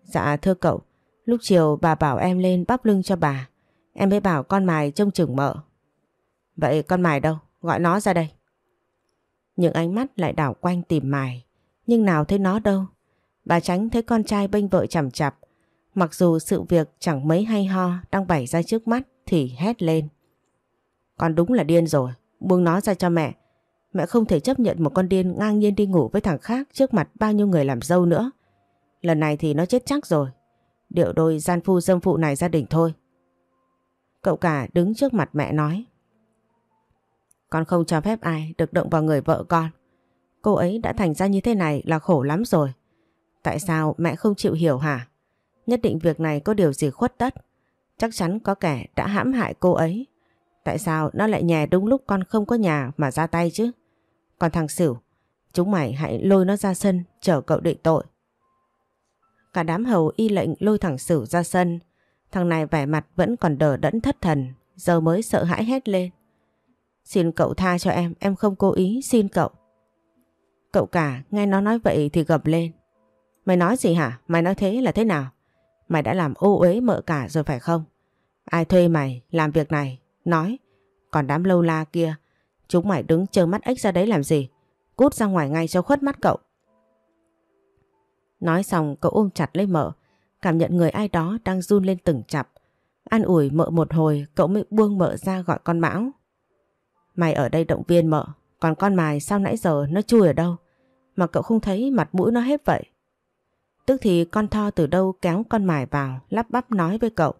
Dạ thưa cậu, lúc chiều bà bảo em lên bắp lưng cho bà. Em mới bảo con mài trông chừng mợ. Vậy con mài đâu? Gọi nó ra đây. Những ánh mắt lại đảo quanh tìm mài. Nhưng nào thấy nó đâu. Bà tránh thấy con trai bênh vợ chằm chặp. Mặc dù sự việc chẳng mấy hay ho đang bày ra trước mắt thì hét lên. Con đúng là điên rồi. Buông nó ra cho mẹ. Mẹ không thể chấp nhận một con điên ngang nhiên đi ngủ với thằng khác trước mặt bao nhiêu người làm dâu nữa. Lần này thì nó chết chắc rồi. Điệu đôi gian phu dâm phụ này gia đình thôi. Cậu cả đứng trước mặt mẹ nói. Con không cho phép ai được động vào người vợ con. Cô ấy đã thành ra như thế này là khổ lắm rồi. Tại sao mẹ không chịu hiểu hả? Nhất định việc này có điều gì khuất tất. Chắc chắn có kẻ đã hãm hại cô ấy. Tại sao nó lại nhè đúng lúc con không có nhà mà ra tay chứ? Còn thằng Sửu, chúng mày hãy lôi nó ra sân chờ cậu định tội. Cả đám hầu y lệnh lôi thằng Sửu ra sân. Thằng này vẻ mặt vẫn còn đờ đẫn thất thần, giờ mới sợ hãi hét lên. Xin cậu tha cho em, em không cố ý, xin cậu. Cậu cả nghe nó nói vậy thì gầm lên. Mày nói gì hả? Mày nói thế là thế nào? Mày đã làm ô uế mợ cả rồi phải không? Ai thuê mày làm việc này? Nói. Còn đám lâu la kia, chúng mày đứng chờ mắt ếch ra đấy làm gì? Cút ra ngoài ngay cho khuất mắt cậu. Nói xong cậu ôm chặt lấy mợ, cảm nhận người ai đó đang run lên từng chập. An ủi mợ một hồi cậu mới buông mợ ra gọi con Mão. Mày ở đây động viên mợ, còn con mày sao nãy giờ nó chui ở đâu? Mà cậu không thấy mặt mũi nó hết vậy. Tức thì con Tho từ đâu kéo con mài vào lắp bắp nói với cậu.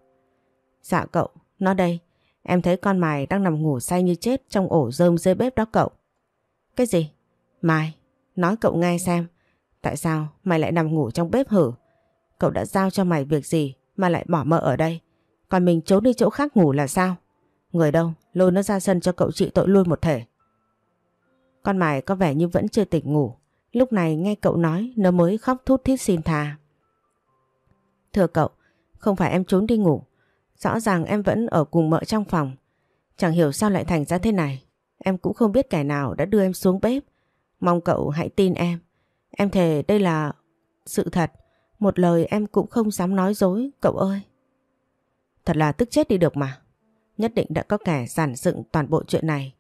Dạ cậu, nó đây. Em thấy con mài đang nằm ngủ say như chết trong ổ rơm dưới bếp đó cậu. Cái gì? mài nói cậu nghe xem. Tại sao mày lại nằm ngủ trong bếp hử? Cậu đã giao cho mày việc gì mà lại bỏ mợ ở đây? Còn mình trốn đi chỗ khác ngủ là sao? Người đâu, lôi nó ra sân cho cậu chịu tội luôn một thể. Con mày có vẻ như vẫn chưa tỉnh ngủ. Lúc này nghe cậu nói nó mới khóc thút thít xin tha. Thưa cậu, không phải em trốn đi ngủ. Rõ ràng em vẫn ở cùng mợ trong phòng. Chẳng hiểu sao lại thành ra thế này. Em cũng không biết kẻ nào đã đưa em xuống bếp. Mong cậu hãy tin em. Em thề đây là sự thật. Một lời em cũng không dám nói dối, cậu ơi. Thật là tức chết đi được mà. Nhất định đã có kẻ giản dựng toàn bộ chuyện này.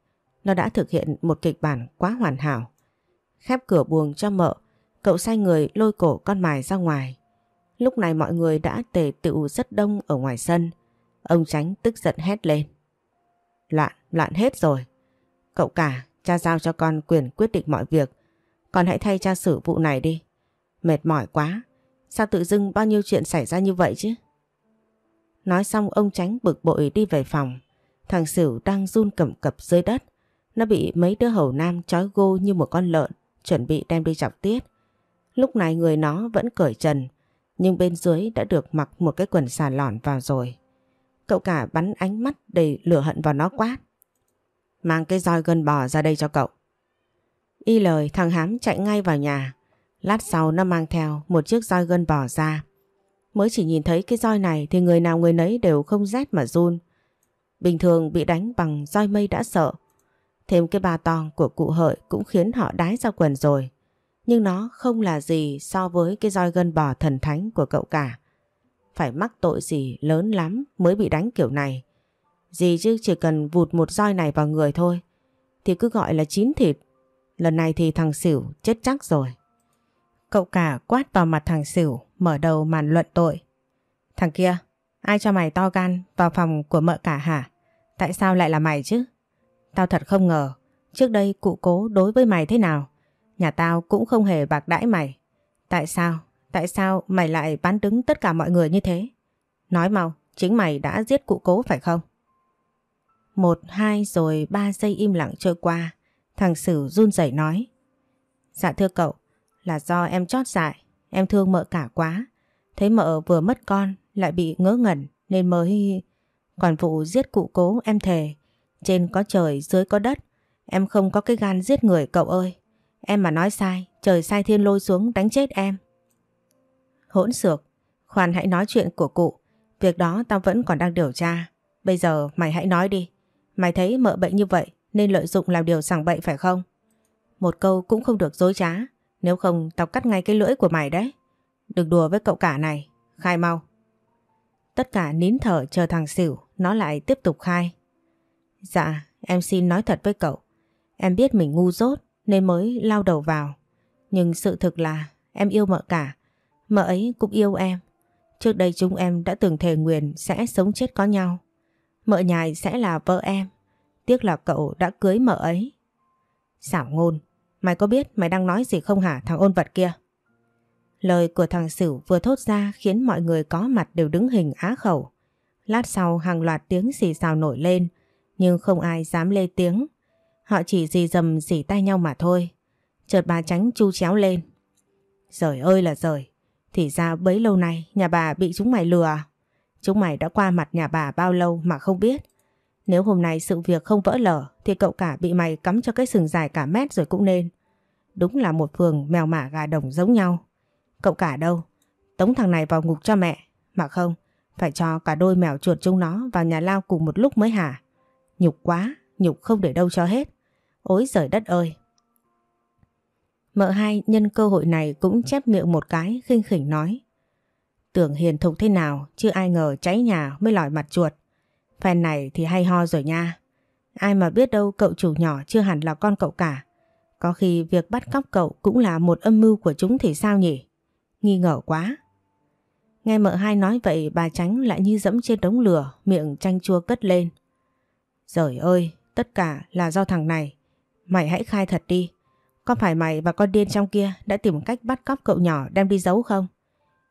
Nó đã thực hiện một kịch bản quá hoàn hảo. Khép cửa buồng cho mợ, cậu sai người lôi cổ con mài ra ngoài. Lúc này mọi người đã tề tựu rất đông ở ngoài sân. Ông tránh tức giận hét lên. Loạn, loạn hết rồi. Cậu cả, cha giao cho con quyền quyết định mọi việc. Con hãy thay cha xử vụ này đi. Mệt mỏi quá. Sao tự dưng bao nhiêu chuyện xảy ra như vậy chứ? Nói xong ông tránh bực bội đi về phòng. Thằng Sửu đang run cầm cập dưới đất. Nó bị mấy đứa hầu nam trói gô như một con lợn, chuẩn bị đem đi chọc tiết. Lúc này người nó vẫn cởi trần, nhưng bên dưới đã được mặc một cái quần xà lỏn vào rồi. Cậu cả bắn ánh mắt đầy lửa hận vào nó quát. Mang cái roi gân bò ra đây cho cậu. Y lời thằng Hám chạy ngay vào nhà. Lát sau nó mang theo một chiếc roi gân bò ra. Mới chỉ nhìn thấy cái roi này thì người nào người nấy đều không rét mà run. Bình thường bị đánh bằng roi mây đã sợ. Thêm cái ba to của cụ hợi cũng khiến họ đái ra quần rồi. Nhưng nó không là gì so với cái roi gân bò thần thánh của cậu cả. Phải mắc tội gì lớn lắm mới bị đánh kiểu này. Gì chứ chỉ cần vụt một roi này vào người thôi. Thì cứ gọi là chín thịt. Lần này thì thằng xỉu chết chắc rồi. Cậu cả quát vào mặt thằng xỉu mở đầu màn luận tội. Thằng kia, ai cho mày to gan vào phòng của mợ cả hả? Tại sao lại là mày chứ? Tao thật không ngờ, trước đây cụ cố đối với mày thế nào? Nhà tao cũng không hề bạc đãi mày. Tại sao? Tại sao mày lại bán đứng tất cả mọi người như thế? Nói mau, chính mày đã giết cụ cố phải không? Một, hai rồi ba giây im lặng trôi qua. Thằng Sử run rẩy nói. Dạ thưa cậu, là do em chót dại, em thương mợ cả quá. Thấy mợ vừa mất con lại bị ngớ ngẩn nên mới... Còn vụ giết cụ cố em thề, trên có trời dưới có đất, em không có cái gan giết người cậu ơi. Em mà nói sai, trời sai thiên lôi xuống đánh chết em. Hỗn xược, khoan hãy nói chuyện của cụ, việc đó tao vẫn còn đang điều tra. Bây giờ mày hãy nói đi, mày thấy mợ bệnh như vậy nên lợi dụng làm điều sảng bậy phải không? Một câu cũng không được dối trá, nếu không tao cắt ngay cái lưỡi của mày đấy. Đừng đùa với cậu cả này, khai mau. Tất cả nín thở chờ thằng xỉu, nó lại tiếp tục khai. Dạ, em xin nói thật với cậu. Em biết mình ngu dốt nên mới lao đầu vào. Nhưng sự thực là em yêu mợ cả. Mợ ấy cũng yêu em. Trước đây chúng em đã từng thề nguyện sẽ sống chết có nhau. Mợ nhài sẽ là vợ em. Tiếc là cậu đã cưới mợ ấy. Xảo ngôn, mày có biết mày đang nói gì không hả thằng ôn vật kia? Lời của thằng Sửu vừa thốt ra khiến mọi người có mặt đều đứng hình á khẩu. Lát sau hàng loạt tiếng xì xào nổi lên, nhưng không ai dám lê tiếng. Họ chỉ dì dầm dỉ tay nhau mà thôi. Chợt bà tránh chu chéo lên. Rời ơi là rời, thì ra bấy lâu nay nhà bà bị chúng mày lừa à? Chúng mày đã qua mặt nhà bà bao lâu mà không biết. Nếu hôm nay sự việc không vỡ lở thì cậu cả bị mày cắm cho cái sừng dài cả mét rồi cũng nên. Đúng là một phường mèo mả gà đồng giống nhau. Cậu cả đâu? Tống thằng này vào ngục cho mẹ. Mà không, phải cho cả đôi mèo chuột chúng nó vào nhà lao cùng một lúc mới hả? Nhục quá, nhục không để đâu cho hết. Ôi giời đất ơi! Mợ hai nhân cơ hội này cũng chép miệng một cái khinh khỉnh nói. Tưởng hiền thục thế nào chứ ai ngờ cháy nhà mới lòi mặt chuột. Phen này thì hay ho rồi nha. Ai mà biết đâu cậu chủ nhỏ chưa hẳn là con cậu cả. Có khi việc bắt cóc cậu cũng là một âm mưu của chúng thì sao nhỉ? Nghi ngờ quá. Nghe mợ hai nói vậy bà tránh lại như dẫm trên đống lửa, miệng chanh chua cất lên. Trời ơi, tất cả là do thằng này. Mày hãy khai thật đi. Có phải mày và con điên trong kia đã tìm cách bắt cóc cậu nhỏ đem đi giấu không?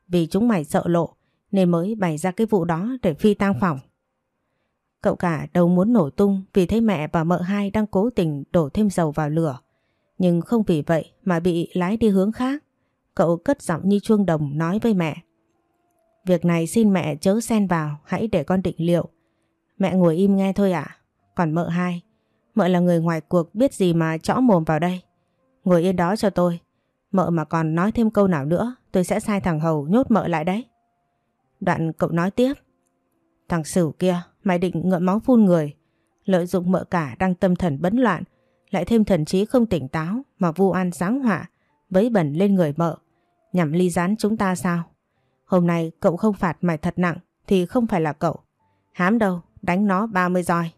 Vì chúng mày sợ lộ nên mới bày ra cái vụ đó để phi tang phòng. Cậu cả đâu muốn nổ tung vì thấy mẹ và mợ hai đang cố tình đổ thêm dầu vào lửa. Nhưng không vì vậy mà bị lái đi hướng khác. Cậu cất giọng như chuông đồng nói với mẹ. Việc này xin mẹ chớ xen vào, hãy để con định liệu. Mẹ ngồi im nghe thôi ạ. Còn mợ hai, mợ là người ngoài cuộc biết gì mà chõ mồm vào đây. Ngồi yên đó cho tôi. Mợ mà còn nói thêm câu nào nữa, tôi sẽ sai thằng Hầu nhốt mợ lại đấy. Đoạn cậu nói tiếp. Thằng Sửu kia, mày định ngậm máu phun người. Lợi dụng mợ cả đang tâm thần bấn loạn, lại thêm thần trí không tỉnh táo mà vu an sáng họa, vấy bẩn lên người mợ. Nhằm ly gián chúng ta sao? Hôm nay cậu không phạt mày thật nặng thì không phải là cậu. Hám đâu, đánh nó 30 roi.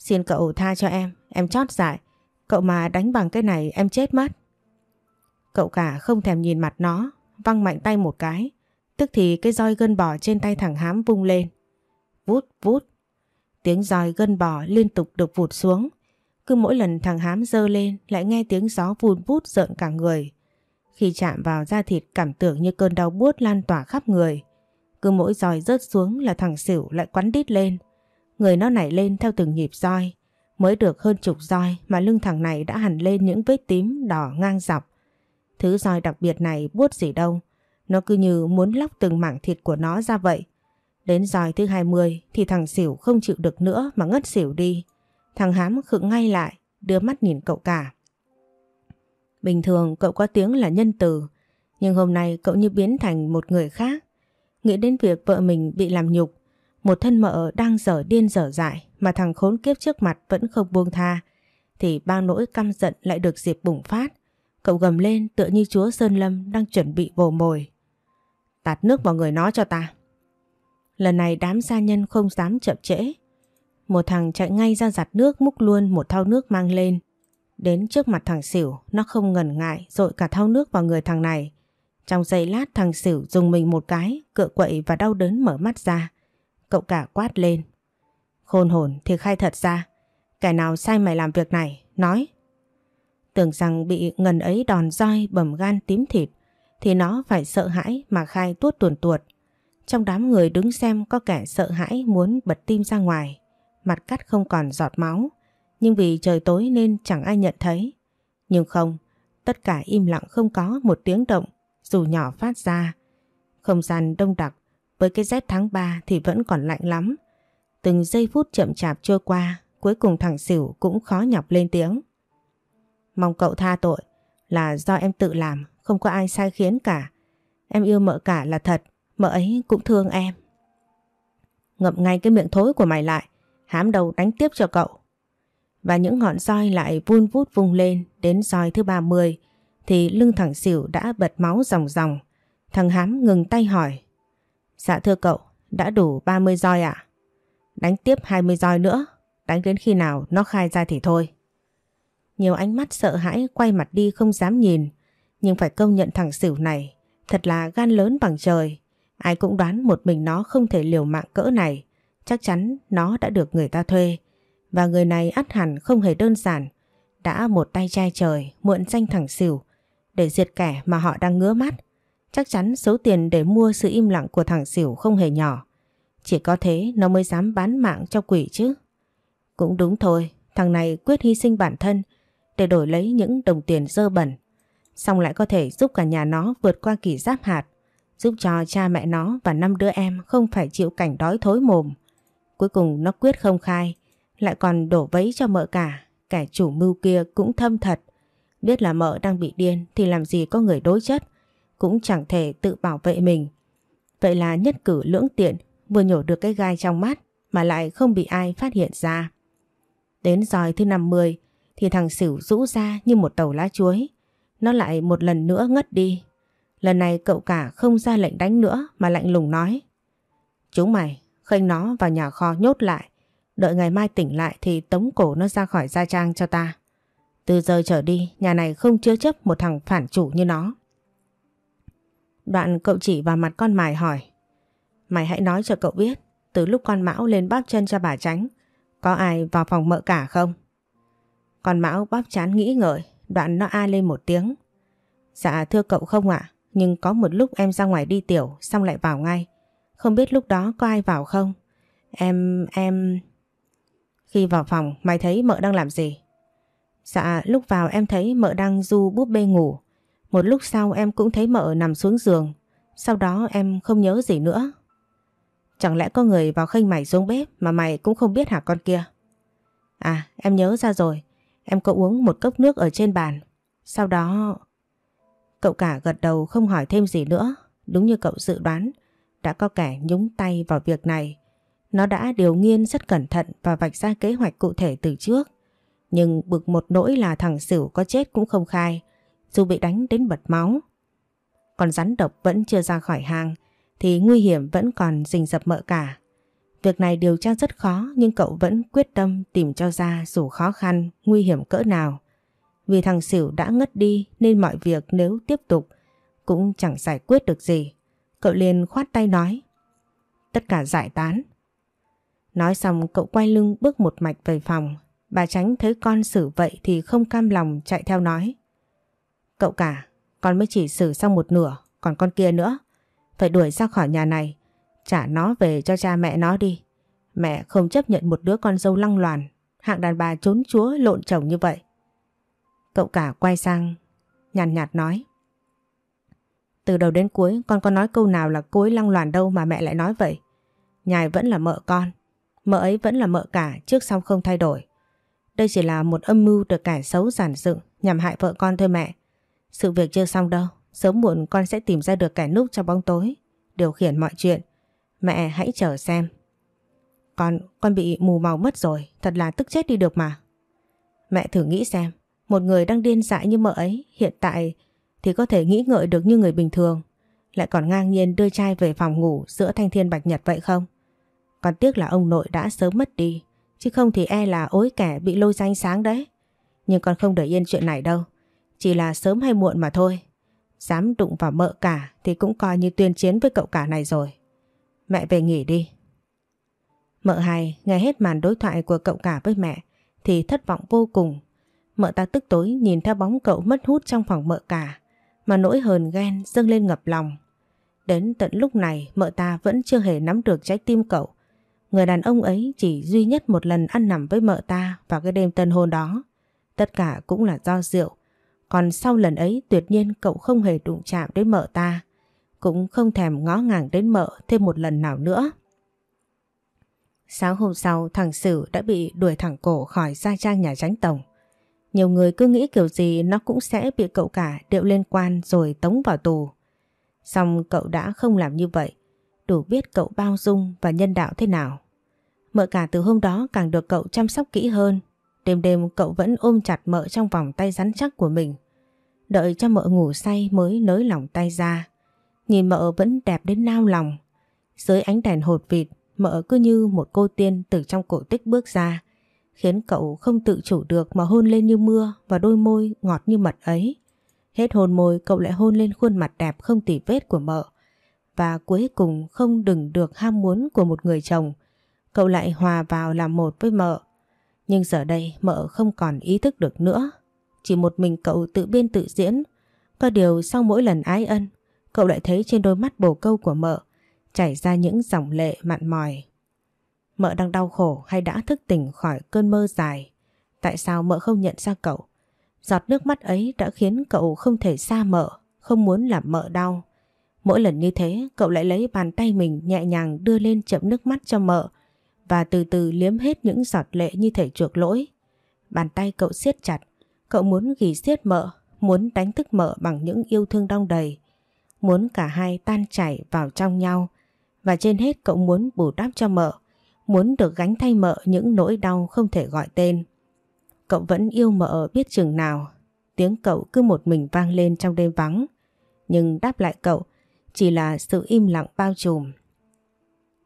Xin cậu tha cho em, em chót dại. Cậu mà đánh bằng cái này em chết mất. Cậu cả không thèm nhìn mặt nó, văng mạnh tay một cái. Tức thì cái roi gân bò trên tay thằng hám vung lên. Vút vút. Tiếng roi gân bò liên tục được vụt xuống. Cứ mỗi lần thằng hám dơ lên lại nghe tiếng gió vun vút rợn cả người. Khi chạm vào da thịt cảm tưởng như cơn đau buốt lan tỏa khắp người. Cứ mỗi roi rớt xuống là thằng xỉu lại quắn đít lên. Người nó nảy lên theo từng nhịp roi. Mới được hơn chục roi mà lưng thằng này đã hẳn lên những vết tím đỏ ngang dọc. Thứ roi đặc biệt này buốt gì đâu. Nó cứ như muốn lóc từng mảng thịt của nó ra vậy. Đến roi thứ 20 thì thằng xỉu không chịu được nữa mà ngất xỉu đi. Thằng hám khựng ngay lại, đưa mắt nhìn cậu cả. Bình thường cậu có tiếng là nhân từ, nhưng hôm nay cậu như biến thành một người khác. Nghĩ đến việc vợ mình bị làm nhục, một thân mợ đang dở điên dở dại mà thằng khốn kiếp trước mặt vẫn không buông tha, thì bao nỗi căm giận lại được dịp bùng phát. Cậu gầm lên tựa như chúa Sơn Lâm đang chuẩn bị vồ mồi. Tạt nước vào người nó cho ta. Lần này đám gia nhân không dám chậm trễ. Một thằng chạy ngay ra giặt nước múc luôn một thau nước mang lên. Đến trước mặt thằng xỉu, nó không ngần ngại dội cả thau nước vào người thằng này. Trong giây lát thằng xỉu dùng mình một cái, cựa quậy và đau đớn mở mắt ra. Cậu cả quát lên. Khôn hồn thì khai thật ra. Kẻ nào sai mày làm việc này, nói. Tưởng rằng bị ngần ấy đòn roi bầm gan tím thịt, thì nó phải sợ hãi mà khai tuốt tuồn tuột. Trong đám người đứng xem có kẻ sợ hãi muốn bật tim ra ngoài, mặt cắt không còn giọt máu. Nhưng vì trời tối nên chẳng ai nhận thấy. Nhưng không, tất cả im lặng không có một tiếng động dù nhỏ phát ra. Không gian đông đặc với cái rét tháng 3 thì vẫn còn lạnh lắm. Từng giây phút chậm chạp trôi qua, cuối cùng thằng xỉu cũng khó nhọc lên tiếng. Mong cậu tha tội, là do em tự làm, không có ai sai khiến cả. Em yêu mợ cả là thật, mợ ấy cũng thương em. Ngậm ngay cái miệng thối của mày lại, hám đầu đánh tiếp cho cậu. Và những ngọn roi lại vun vút vung lên đến roi thứ 30 thì lưng thằng xỉu đã bật máu ròng ròng. Thằng hám ngừng tay hỏi. Dạ thưa cậu, đã đủ 30 roi ạ? Đánh tiếp 20 roi nữa, đánh đến khi nào nó khai ra thì thôi. Nhiều ánh mắt sợ hãi quay mặt đi không dám nhìn, nhưng phải công nhận thằng xỉu này thật là gan lớn bằng trời. Ai cũng đoán một mình nó không thể liều mạng cỡ này, chắc chắn nó đã được người ta thuê. Và người này ắt hẳn không hề đơn giản, đã một tay che trời mượn danh thằng xỉu để diệt kẻ mà họ đang ngứa mắt. Chắc chắn số tiền để mua sự im lặng của thằng xỉu không hề nhỏ. Chỉ có thế nó mới dám bán mạng cho quỷ chứ. Cũng đúng thôi, thằng này quyết hy sinh bản thân để đổi lấy những đồng tiền dơ bẩn. Xong lại có thể giúp cả nhà nó vượt qua kỳ giáp hạt, giúp cho cha mẹ nó và năm đứa em không phải chịu cảnh đói thối mồm. Cuối cùng nó quyết không khai, lại còn đổ vấy cho mợ cả, kẻ chủ mưu kia cũng thâm thật. Biết là mợ đang bị điên thì làm gì có người đối chất, cũng chẳng thể tự bảo vệ mình. Vậy là nhất cử lưỡng tiện vừa nhổ được cái gai trong mắt mà lại không bị ai phát hiện ra. Đến giòi thứ 50 thì thằng xỉu rũ ra như một tàu lá chuối. Nó lại một lần nữa ngất đi. Lần này cậu cả không ra lệnh đánh nữa mà lạnh lùng nói. Chúng mày, khênh nó vào nhà kho nhốt lại. Đợi ngày mai tỉnh lại thì tống cổ nó ra khỏi gia trang cho ta. Từ giờ trở đi, nhà này không chứa chấp một thằng phản chủ như nó. Đoạn cậu chỉ vào mặt con mài hỏi. Mày hãy nói cho cậu biết, từ lúc con Mão lên bóp chân cho bà tránh, có ai vào phòng mợ cả không? Con Mão bóp chán nghĩ ngợi, đoạn nó a lên một tiếng. Dạ thưa cậu không ạ, nhưng có một lúc em ra ngoài đi tiểu xong lại vào ngay. Không biết lúc đó có ai vào không? Em, em... Khi vào phòng mày thấy mợ đang làm gì? Dạ lúc vào em thấy mợ đang du búp bê ngủ. Một lúc sau em cũng thấy mợ nằm xuống giường. Sau đó em không nhớ gì nữa. Chẳng lẽ có người vào khênh mày xuống bếp mà mày cũng không biết hả con kia? À em nhớ ra rồi. Em có uống một cốc nước ở trên bàn. Sau đó... Cậu cả gật đầu không hỏi thêm gì nữa. Đúng như cậu dự đoán, đã có kẻ nhúng tay vào việc này. Nó đã điều nghiên rất cẩn thận và vạch ra kế hoạch cụ thể từ trước. Nhưng bực một nỗi là thằng Sửu có chết cũng không khai, dù bị đánh đến bật máu. Còn rắn độc vẫn chưa ra khỏi hang, thì nguy hiểm vẫn còn rình rập mợ cả. Việc này điều tra rất khó nhưng cậu vẫn quyết tâm tìm cho ra dù khó khăn, nguy hiểm cỡ nào. Vì thằng xỉu đã ngất đi nên mọi việc nếu tiếp tục cũng chẳng giải quyết được gì. Cậu liền khoát tay nói. Tất cả giải tán. Nói xong cậu quay lưng bước một mạch về phòng. Bà tránh thấy con xử vậy thì không cam lòng chạy theo nói. Cậu cả, con mới chỉ xử xong một nửa, còn con kia nữa. Phải đuổi ra khỏi nhà này, trả nó về cho cha mẹ nó đi. Mẹ không chấp nhận một đứa con dâu lăng loàn, hạng đàn bà trốn chúa lộn chồng như vậy. Cậu cả quay sang, nhàn nhạt, nhạt nói. Từ đầu đến cuối con có nói câu nào là cối lăng loàn đâu mà mẹ lại nói vậy. Nhài vẫn là mợ con, mợ ấy vẫn là mợ cả trước sau không thay đổi. Đây chỉ là một âm mưu được kẻ xấu giản dựng nhằm hại vợ con thôi mẹ. Sự việc chưa xong đâu, sớm muộn con sẽ tìm ra được kẻ núp trong bóng tối, điều khiển mọi chuyện. Mẹ hãy chờ xem. Con, con bị mù màu mất rồi, thật là tức chết đi được mà. Mẹ thử nghĩ xem, một người đang điên dại như mợ ấy hiện tại thì có thể nghĩ ngợi được như người bình thường. Lại còn ngang nhiên đưa trai về phòng ngủ giữa thanh thiên bạch nhật vậy không? Còn tiếc là ông nội đã sớm mất đi, chứ không thì e là ối kẻ bị lôi danh sáng đấy. Nhưng con không để yên chuyện này đâu, chỉ là sớm hay muộn mà thôi. Dám đụng vào mợ cả thì cũng coi như tuyên chiến với cậu cả này rồi. Mẹ về nghỉ đi. Mợ hai nghe hết màn đối thoại của cậu cả với mẹ thì thất vọng vô cùng. Mợ ta tức tối nhìn theo bóng cậu mất hút trong phòng mợ cả, mà nỗi hờn ghen dâng lên ngập lòng. Đến tận lúc này, mợ ta vẫn chưa hề nắm được trái tim cậu. Người đàn ông ấy chỉ duy nhất một lần ăn nằm với mợ ta vào cái đêm tân hôn đó. Tất cả cũng là do rượu. Còn sau lần ấy tuyệt nhiên cậu không hề đụng chạm đến mợ ta. Cũng không thèm ngó ngàng đến mợ thêm một lần nào nữa. Sáng hôm sau thằng Sử đã bị đuổi thẳng cổ khỏi gia trang nhà tránh tổng. Nhiều người cứ nghĩ kiểu gì nó cũng sẽ bị cậu cả điệu lên quan rồi tống vào tù. Xong cậu đã không làm như vậy, đủ biết cậu bao dung và nhân đạo thế nào. Mợ cả từ hôm đó càng được cậu chăm sóc kỹ hơn. Đêm đêm cậu vẫn ôm chặt mợ trong vòng tay rắn chắc của mình. Đợi cho mợ ngủ say mới nới lỏng tay ra. Nhìn mợ vẫn đẹp đến nao lòng. Dưới ánh đèn hột vịt, mợ cứ như một cô tiên từ trong cổ tích bước ra khiến cậu không tự chủ được mà hôn lên như mưa và đôi môi ngọt như mật ấy. Hết hôn môi cậu lại hôn lên khuôn mặt đẹp không tỉ vết của mợ và cuối cùng không đừng được ham muốn của một người chồng cậu lại hòa vào làm một với mợ. Nhưng giờ đây mợ không còn ý thức được nữa chỉ một mình cậu tự biên tự diễn có điều sau mỗi lần ái ân cậu lại thấy trên đôi mắt bồ câu của mợ chảy ra những dòng lệ mặn mòi Mợ đang đau khổ hay đã thức tỉnh khỏi cơn mơ dài? Tại sao mợ không nhận ra cậu? Giọt nước mắt ấy đã khiến cậu không thể xa mợ, không muốn làm mợ đau. Mỗi lần như thế, cậu lại lấy bàn tay mình nhẹ nhàng đưa lên chậm nước mắt cho mợ và từ từ liếm hết những giọt lệ như thể chuộc lỗi. Bàn tay cậu siết chặt, cậu muốn ghi siết mợ, muốn đánh thức mợ bằng những yêu thương đong đầy. Muốn cả hai tan chảy vào trong nhau và trên hết cậu muốn bù đắp cho mợ muốn được gánh thay mợ những nỗi đau không thể gọi tên. Cậu vẫn yêu mợ biết chừng nào, tiếng cậu cứ một mình vang lên trong đêm vắng. Nhưng đáp lại cậu chỉ là sự im lặng bao trùm.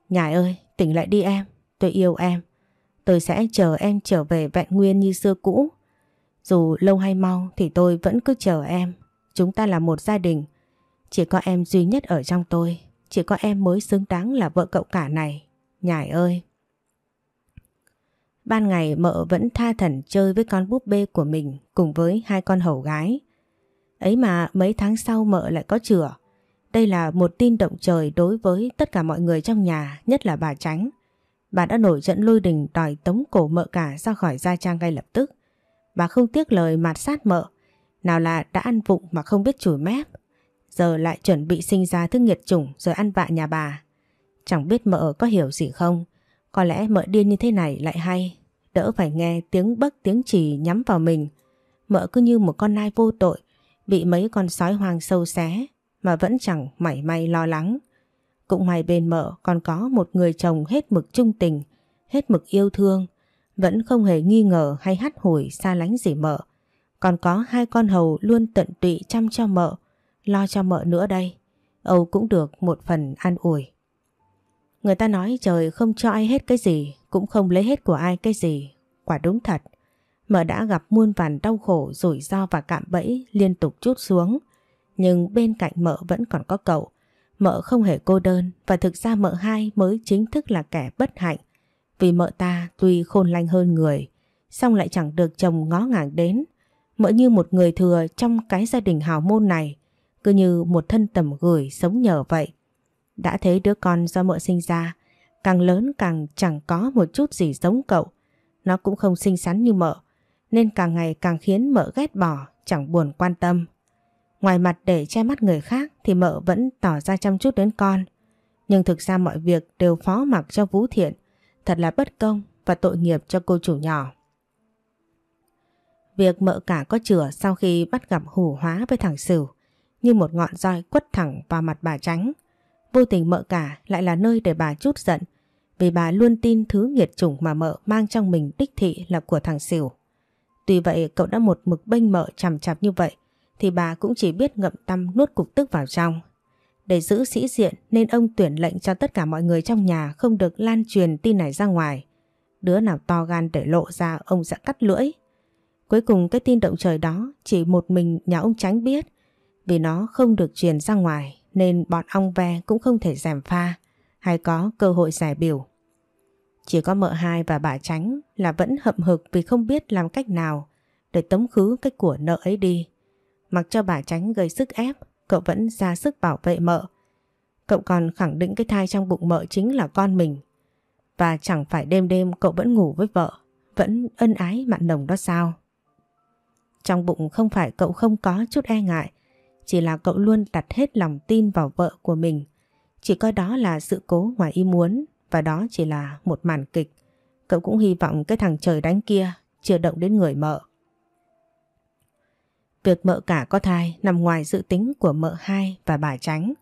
Nhài ơi, tỉnh lại đi em, tôi yêu em. Tôi sẽ chờ em trở về vẹn nguyên như xưa cũ. Dù lâu hay mau thì tôi vẫn cứ chờ em. Chúng ta là một gia đình. Chỉ có em duy nhất ở trong tôi. Chỉ có em mới xứng đáng là vợ cậu cả này. Nhài ơi! Ban ngày mợ vẫn tha thần chơi với con búp bê của mình cùng với hai con hầu gái. Ấy mà mấy tháng sau mợ lại có chữa. Đây là một tin động trời đối với tất cả mọi người trong nhà, nhất là bà Tránh. Bà đã nổi trận lôi đình đòi tống cổ mợ cả ra khỏi gia trang ngay lập tức. Bà không tiếc lời mạt sát mợ. Nào là đã ăn vụng mà không biết chùi mép. Giờ lại chuẩn bị sinh ra thứ nghiệt chủng rồi ăn vạ nhà bà. Chẳng biết mợ có hiểu gì không. Có lẽ mợ điên như thế này lại hay. Đỡ phải nghe tiếng bấc tiếng chỉ nhắm vào mình. Mợ cứ như một con nai vô tội. Bị mấy con sói hoang sâu xé. Mà vẫn chẳng mảy may lo lắng. Cũng may bên mợ còn có một người chồng hết mực trung tình. Hết mực yêu thương. Vẫn không hề nghi ngờ hay hắt hủi xa lánh gì mợ. Còn có hai con hầu luôn tận tụy chăm cho mợ. Lo cho mợ nữa đây. Âu cũng được một phần an ủi. Người ta nói trời không cho ai hết cái gì, cũng không lấy hết của ai cái gì. Quả đúng thật. Mợ đã gặp muôn vàn đau khổ, rủi ro và cạm bẫy liên tục chút xuống. Nhưng bên cạnh mợ vẫn còn có cậu. Mợ không hề cô đơn và thực ra mợ hai mới chính thức là kẻ bất hạnh. Vì mợ ta tuy khôn lanh hơn người, song lại chẳng được chồng ngó ngàng đến. Mợ như một người thừa trong cái gia đình hào môn này, cứ như một thân tầm gửi sống nhờ vậy. Đã thấy đứa con do mợ sinh ra, càng lớn càng chẳng có một chút gì giống cậu. Nó cũng không xinh xắn như mợ, nên càng ngày càng khiến mợ ghét bỏ, chẳng buồn quan tâm. Ngoài mặt để che mắt người khác thì mợ vẫn tỏ ra chăm chút đến con. Nhưng thực ra mọi việc đều phó mặc cho Vũ Thiện, thật là bất công và tội nghiệp cho cô chủ nhỏ. Việc mợ cả có chửa sau khi bắt gặp hủ hóa với thằng Sửu như một ngọn roi quất thẳng vào mặt bà tránh. Vô tình mợ cả lại là nơi để bà chút giận vì bà luôn tin thứ nghiệt chủng mà mợ mang trong mình đích thị là của thằng Sửu. Tuy vậy cậu đã một mực bênh mợ chằm chạp như vậy thì bà cũng chỉ biết ngậm tâm nuốt cục tức vào trong. Để giữ sĩ diện nên ông tuyển lệnh cho tất cả mọi người trong nhà không được lan truyền tin này ra ngoài. Đứa nào to gan để lộ ra, ông sẽ cắt lưỡi. Cuối cùng cái tin động trời đó chỉ một mình nhà ông Tránh biết vì nó không được truyền ra ngoài, nên bọn ong ve cũng không thể giảm pha, hay có cơ hội giải biểu. Chỉ có mợ hai và bà Tránh là vẫn hậm hực vì không biết làm cách nào để tống khứ cái của nợ ấy đi. Mặc cho bà Tránh gây sức ép, cậu vẫn ra sức bảo vệ mợ. Cậu còn khẳng định cái thai trong bụng mợ chính là con mình. Và chẳng phải đêm đêm cậu vẫn ngủ với vợ, vẫn ân ái mặn nồng đó sao? Trong bụng không phải cậu không có chút e ngại, chỉ là cậu luôn đặt hết lòng tin vào vợ của mình. Chỉ coi đó là sự cố ngoài ý muốn và đó chỉ là một màn kịch. Cậu cũng hy vọng cái thằng trời đánh kia chưa động đến người mợ. Việc mợ cả có thai nằm ngoài dự tính của mợ hai và bà tránh.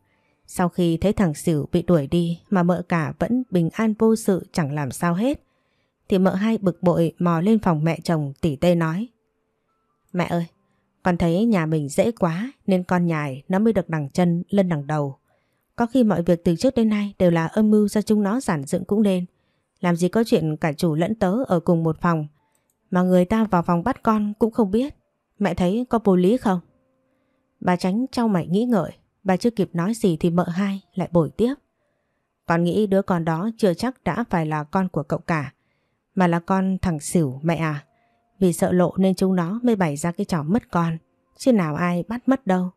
Sau khi thấy thằng xỉu bị đuổi đi mà mợ cả vẫn bình an vô sự chẳng làm sao hết. Thì mợ hai bực bội mò lên phòng mẹ chồng tỉ tê nói. Mẹ ơi, con thấy nhà mình dễ quá nên con nhài nó mới được đằng chân lên đằng đầu. Có khi mọi việc từ trước đến nay đều là âm mưu do chúng nó giản dựng cũng nên. Làm gì có chuyện cả chủ lẫn tớ ở cùng một phòng mà người ta vào phòng bắt con cũng không biết. Mẹ thấy có vô lý không? Bà tránh trao mày nghĩ ngợi, bà chưa kịp nói gì thì mợ hai lại bổi tiếp. Con nghĩ đứa con đó chưa chắc đã phải là con của cậu cả, mà là con thằng xỉu mẹ à. Vì sợ lộ nên chúng nó mới bày ra cái trò mất con, chứ nào ai bắt mất đâu.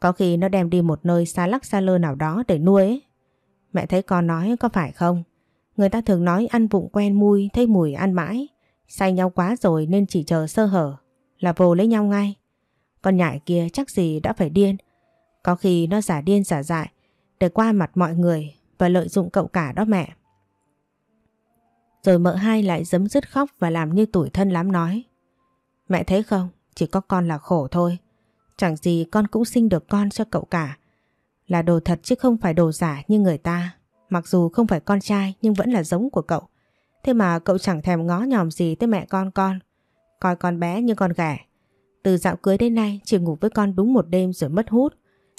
Có khi nó đem đi một nơi xa lắc xa lơ nào đó để nuôi ấy. Mẹ thấy con nói có phải không? Người ta thường nói ăn vụng quen mùi, thấy mùi ăn mãi. Say nhau quá rồi nên chỉ chờ sơ hở là vồ lấy nhau ngay. Con nhại kia chắc gì đã phải điên. Có khi nó giả điên giả dại để qua mặt mọi người và lợi dụng cậu cả đó mẹ. Rồi mợ hai lại giấm dứt khóc và làm như tủi thân lắm nói. Mẹ thấy không, chỉ có con là khổ thôi. Chẳng gì con cũng sinh được con cho cậu cả. Là đồ thật chứ không phải đồ giả như người ta. Mặc dù không phải con trai nhưng vẫn là giống của cậu. Thế mà cậu chẳng thèm ngó nhòm gì tới mẹ con con. Coi con bé như con ghẻ. Từ dạo cưới đến nay chỉ ngủ với con đúng một đêm rồi mất hút.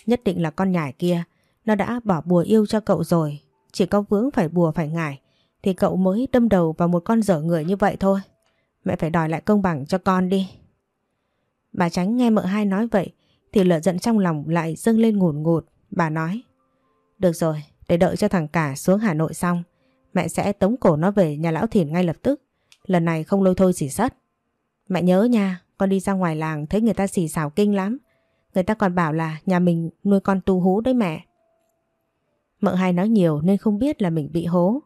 Nhất định là con nhải kia, nó đã bỏ bùa yêu cho cậu rồi. Chỉ có vướng phải bùa phải ngải, thì cậu mới đâm đầu vào một con dở người như vậy thôi. Mẹ phải đòi lại công bằng cho con đi. Bà tránh nghe mợ hai nói vậy, thì lửa giận trong lòng lại dâng lên ngùn ngụt. Bà nói, được rồi, để đợi cho thằng cả xuống Hà Nội xong, mẹ sẽ tống cổ nó về nhà lão thìn ngay lập tức. Lần này không lôi thôi gì sắt Mẹ nhớ nha, con đi ra ngoài làng thấy người ta xì xào kinh lắm. Người ta còn bảo là nhà mình nuôi con tu hú đấy mẹ. Mợ hai nói nhiều nên không biết là mình bị hố.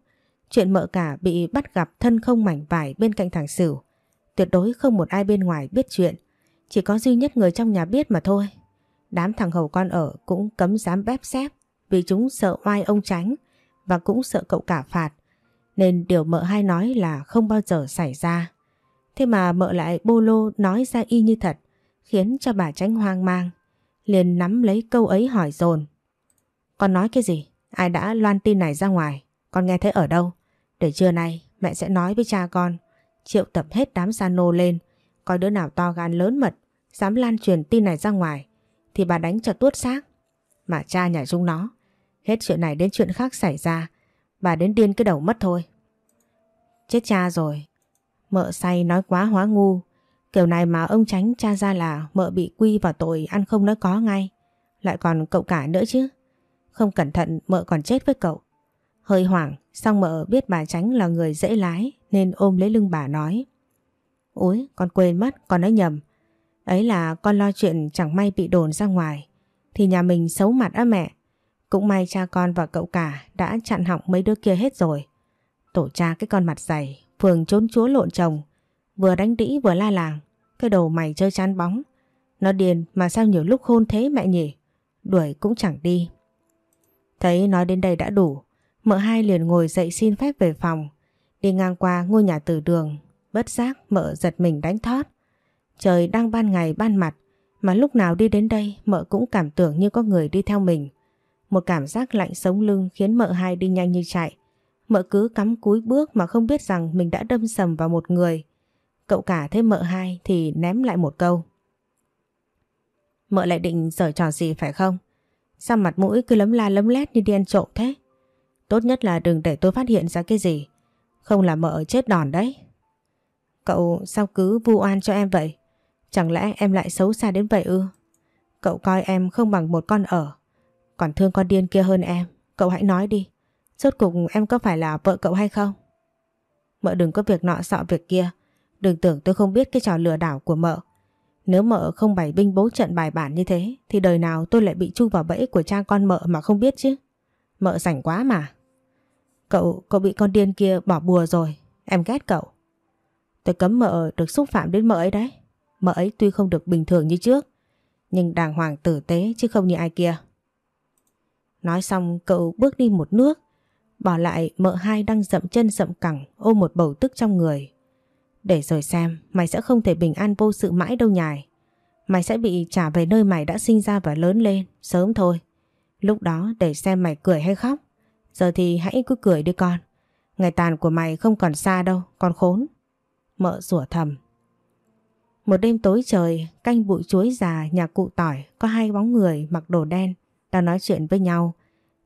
Chuyện mợ cả bị bắt gặp thân không mảnh vải bên cạnh thằng Sửu. Tuyệt đối không một ai bên ngoài biết chuyện. Chỉ có duy nhất người trong nhà biết mà thôi. Đám thằng hầu con ở cũng cấm dám bép xếp vì chúng sợ oai ông tránh và cũng sợ cậu cả phạt. Nên điều mợ hai nói là không bao giờ xảy ra. Thế mà mợ lại bô lô nói ra y như thật, khiến cho bà tránh hoang mang. Liền nắm lấy câu ấy hỏi dồn Con nói cái gì? Ai đã loan tin này ra ngoài? Con nghe thấy ở đâu? Để trưa nay mẹ sẽ nói với cha con. Triệu tập hết đám sa nô lên. Coi đứa nào to gan lớn mật, dám lan truyền tin này ra ngoài. Thì bà đánh cho tuốt xác. Mà cha nhà dung nó. Hết chuyện này đến chuyện khác xảy ra. Bà đến điên cái đầu mất thôi. Chết cha rồi, Mợ say nói quá hóa ngu. Kiểu này mà ông tránh cha ra là mợ bị quy vào tội ăn không nói có ngay. Lại còn cậu cả nữa chứ. Không cẩn thận mợ còn chết với cậu. Hơi hoảng, xong mợ biết bà tránh là người dễ lái nên ôm lấy lưng bà nói. Úi, con quên mất, con nói nhầm. Ấy là con lo chuyện chẳng may bị đồn ra ngoài. Thì nhà mình xấu mặt á mẹ. Cũng may cha con và cậu cả đã chặn hỏng mấy đứa kia hết rồi. Tổ cha cái con mặt dày Phường trốn chúa lộn chồng, Vừa đánh đĩ vừa la làng, Cái đầu mày chơi chán bóng. Nó điền mà sao nhiều lúc hôn thế mẹ nhỉ? Đuổi cũng chẳng đi. Thấy nói đến đây đã đủ, Mợ hai liền ngồi dậy xin phép về phòng. Đi ngang qua ngôi nhà từ đường, Bất giác mợ giật mình đánh thót Trời đang ban ngày ban mặt, Mà lúc nào đi đến đây Mợ cũng cảm tưởng như có người đi theo mình. Một cảm giác lạnh sống lưng Khiến mợ hai đi nhanh như chạy. Mợ cứ cắm cúi bước mà không biết rằng mình đã đâm sầm vào một người. Cậu cả thấy mợ hai thì ném lại một câu. Mợ lại định giở trò gì phải không? Sao mặt mũi cứ lấm la lấm lét như điên trộm thế? Tốt nhất là đừng để tôi phát hiện ra cái gì. Không là mợ chết đòn đấy. Cậu sao cứ vu oan cho em vậy? Chẳng lẽ em lại xấu xa đến vậy ư? Cậu coi em không bằng một con ở. Còn thương con điên kia hơn em. Cậu hãy nói đi. Rốt cục em có phải là vợ cậu hay không? Mợ đừng có việc nọ sọ việc kia. Đừng tưởng tôi không biết cái trò lừa đảo của mợ. Nếu mợ không bày binh bố trận bài bản như thế thì đời nào tôi lại bị chung vào bẫy của cha con mợ mà không biết chứ. Mợ rảnh quá mà. Cậu, cậu bị con điên kia bỏ bùa rồi. Em ghét cậu. Tôi cấm mợ được xúc phạm đến mợ ấy đấy. Mợ ấy tuy không được bình thường như trước nhưng đàng hoàng tử tế chứ không như ai kia. Nói xong cậu bước đi một nước Bỏ lại mợ hai đang dậm chân dậm cẳng ôm một bầu tức trong người. Để rồi xem, mày sẽ không thể bình an vô sự mãi đâu nhài. Mày sẽ bị trả về nơi mày đã sinh ra và lớn lên, sớm thôi. Lúc đó để xem mày cười hay khóc. Giờ thì hãy cứ cười đi con. Ngày tàn của mày không còn xa đâu, con khốn. Mợ rủa thầm. Một đêm tối trời, canh bụi chuối già nhà cụ tỏi có hai bóng người mặc đồ đen đang nói chuyện với nhau.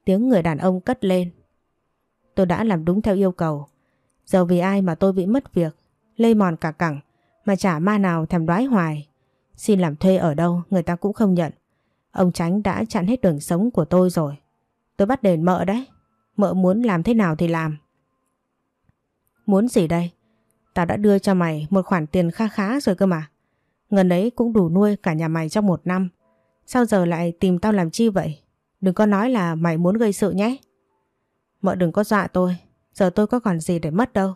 Tiếng người đàn ông cất lên Tôi đã làm đúng theo yêu cầu. Giờ vì ai mà tôi bị mất việc, lây mòn cả cẳng, mà chả ma nào thèm đoái hoài. Xin làm thuê ở đâu người ta cũng không nhận. Ông Tránh đã chặn hết đường sống của tôi rồi. Tôi bắt đền mợ đấy. Mợ muốn làm thế nào thì làm. Muốn gì đây? Tao đã đưa cho mày một khoản tiền kha khá rồi cơ mà. Ngân ấy cũng đủ nuôi cả nhà mày trong một năm. Sao giờ lại tìm tao làm chi vậy? Đừng có nói là mày muốn gây sự nhé. Mợ đừng có dọa tôi, giờ tôi có còn gì để mất đâu.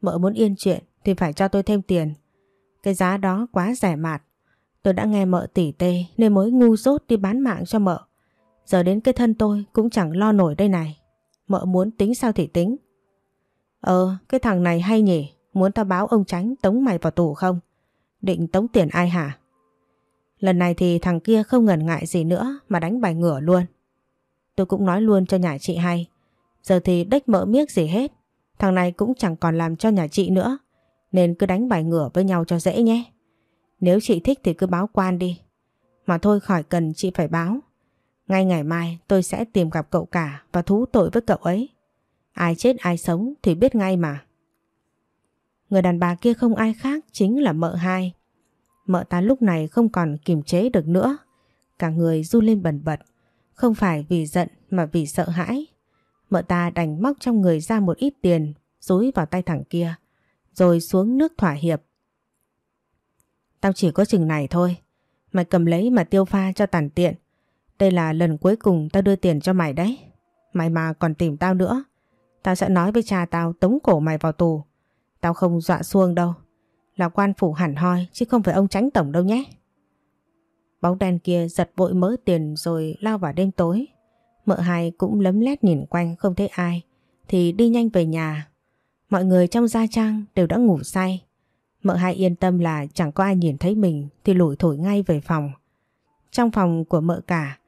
Mợ muốn yên chuyện thì phải cho tôi thêm tiền. Cái giá đó quá rẻ mạt. Tôi đã nghe mợ tỉ tê nên mới ngu dốt đi bán mạng cho mợ. Giờ đến cái thân tôi cũng chẳng lo nổi đây này. Mợ muốn tính sao thì tính. Ờ, cái thằng này hay nhỉ, muốn tao báo ông tránh tống mày vào tù không? Định tống tiền ai hả? Lần này thì thằng kia không ngần ngại gì nữa mà đánh bài ngửa luôn. Tôi cũng nói luôn cho nhà chị hay. Giờ thì đếch mỡ miếc gì hết. Thằng này cũng chẳng còn làm cho nhà chị nữa. Nên cứ đánh bài ngửa với nhau cho dễ nhé. Nếu chị thích thì cứ báo quan đi. Mà thôi khỏi cần chị phải báo. Ngay ngày mai tôi sẽ tìm gặp cậu cả và thú tội với cậu ấy. Ai chết ai sống thì biết ngay mà. Người đàn bà kia không ai khác chính là mợ hai. Mợ ta lúc này không còn kiềm chế được nữa. Cả người run lên bần bật. Không phải vì giận mà vì sợ hãi. Mợ ta đành móc trong người ra một ít tiền dối vào tay thằng kia. Rồi xuống nước thỏa hiệp. Tao chỉ có chừng này thôi. Mày cầm lấy mà tiêu pha cho tàn tiện. Đây là lần cuối cùng tao đưa tiền cho mày đấy. Mày mà còn tìm tao nữa. Tao sẽ nói với cha tao tống cổ mày vào tù. Tao không dọa xuông đâu. Là quan phủ hẳn hoi chứ không phải ông tránh tổng đâu nhé. Bóng đen kia giật vội mớ tiền rồi lao vào đêm tối. Mợ hai cũng lấm lét nhìn quanh không thấy ai. Thì đi nhanh về nhà. Mọi người trong gia trang đều đã ngủ say. Mợ hai yên tâm là chẳng có ai nhìn thấy mình thì lủi thổi ngay về phòng. Trong phòng của mợ cả,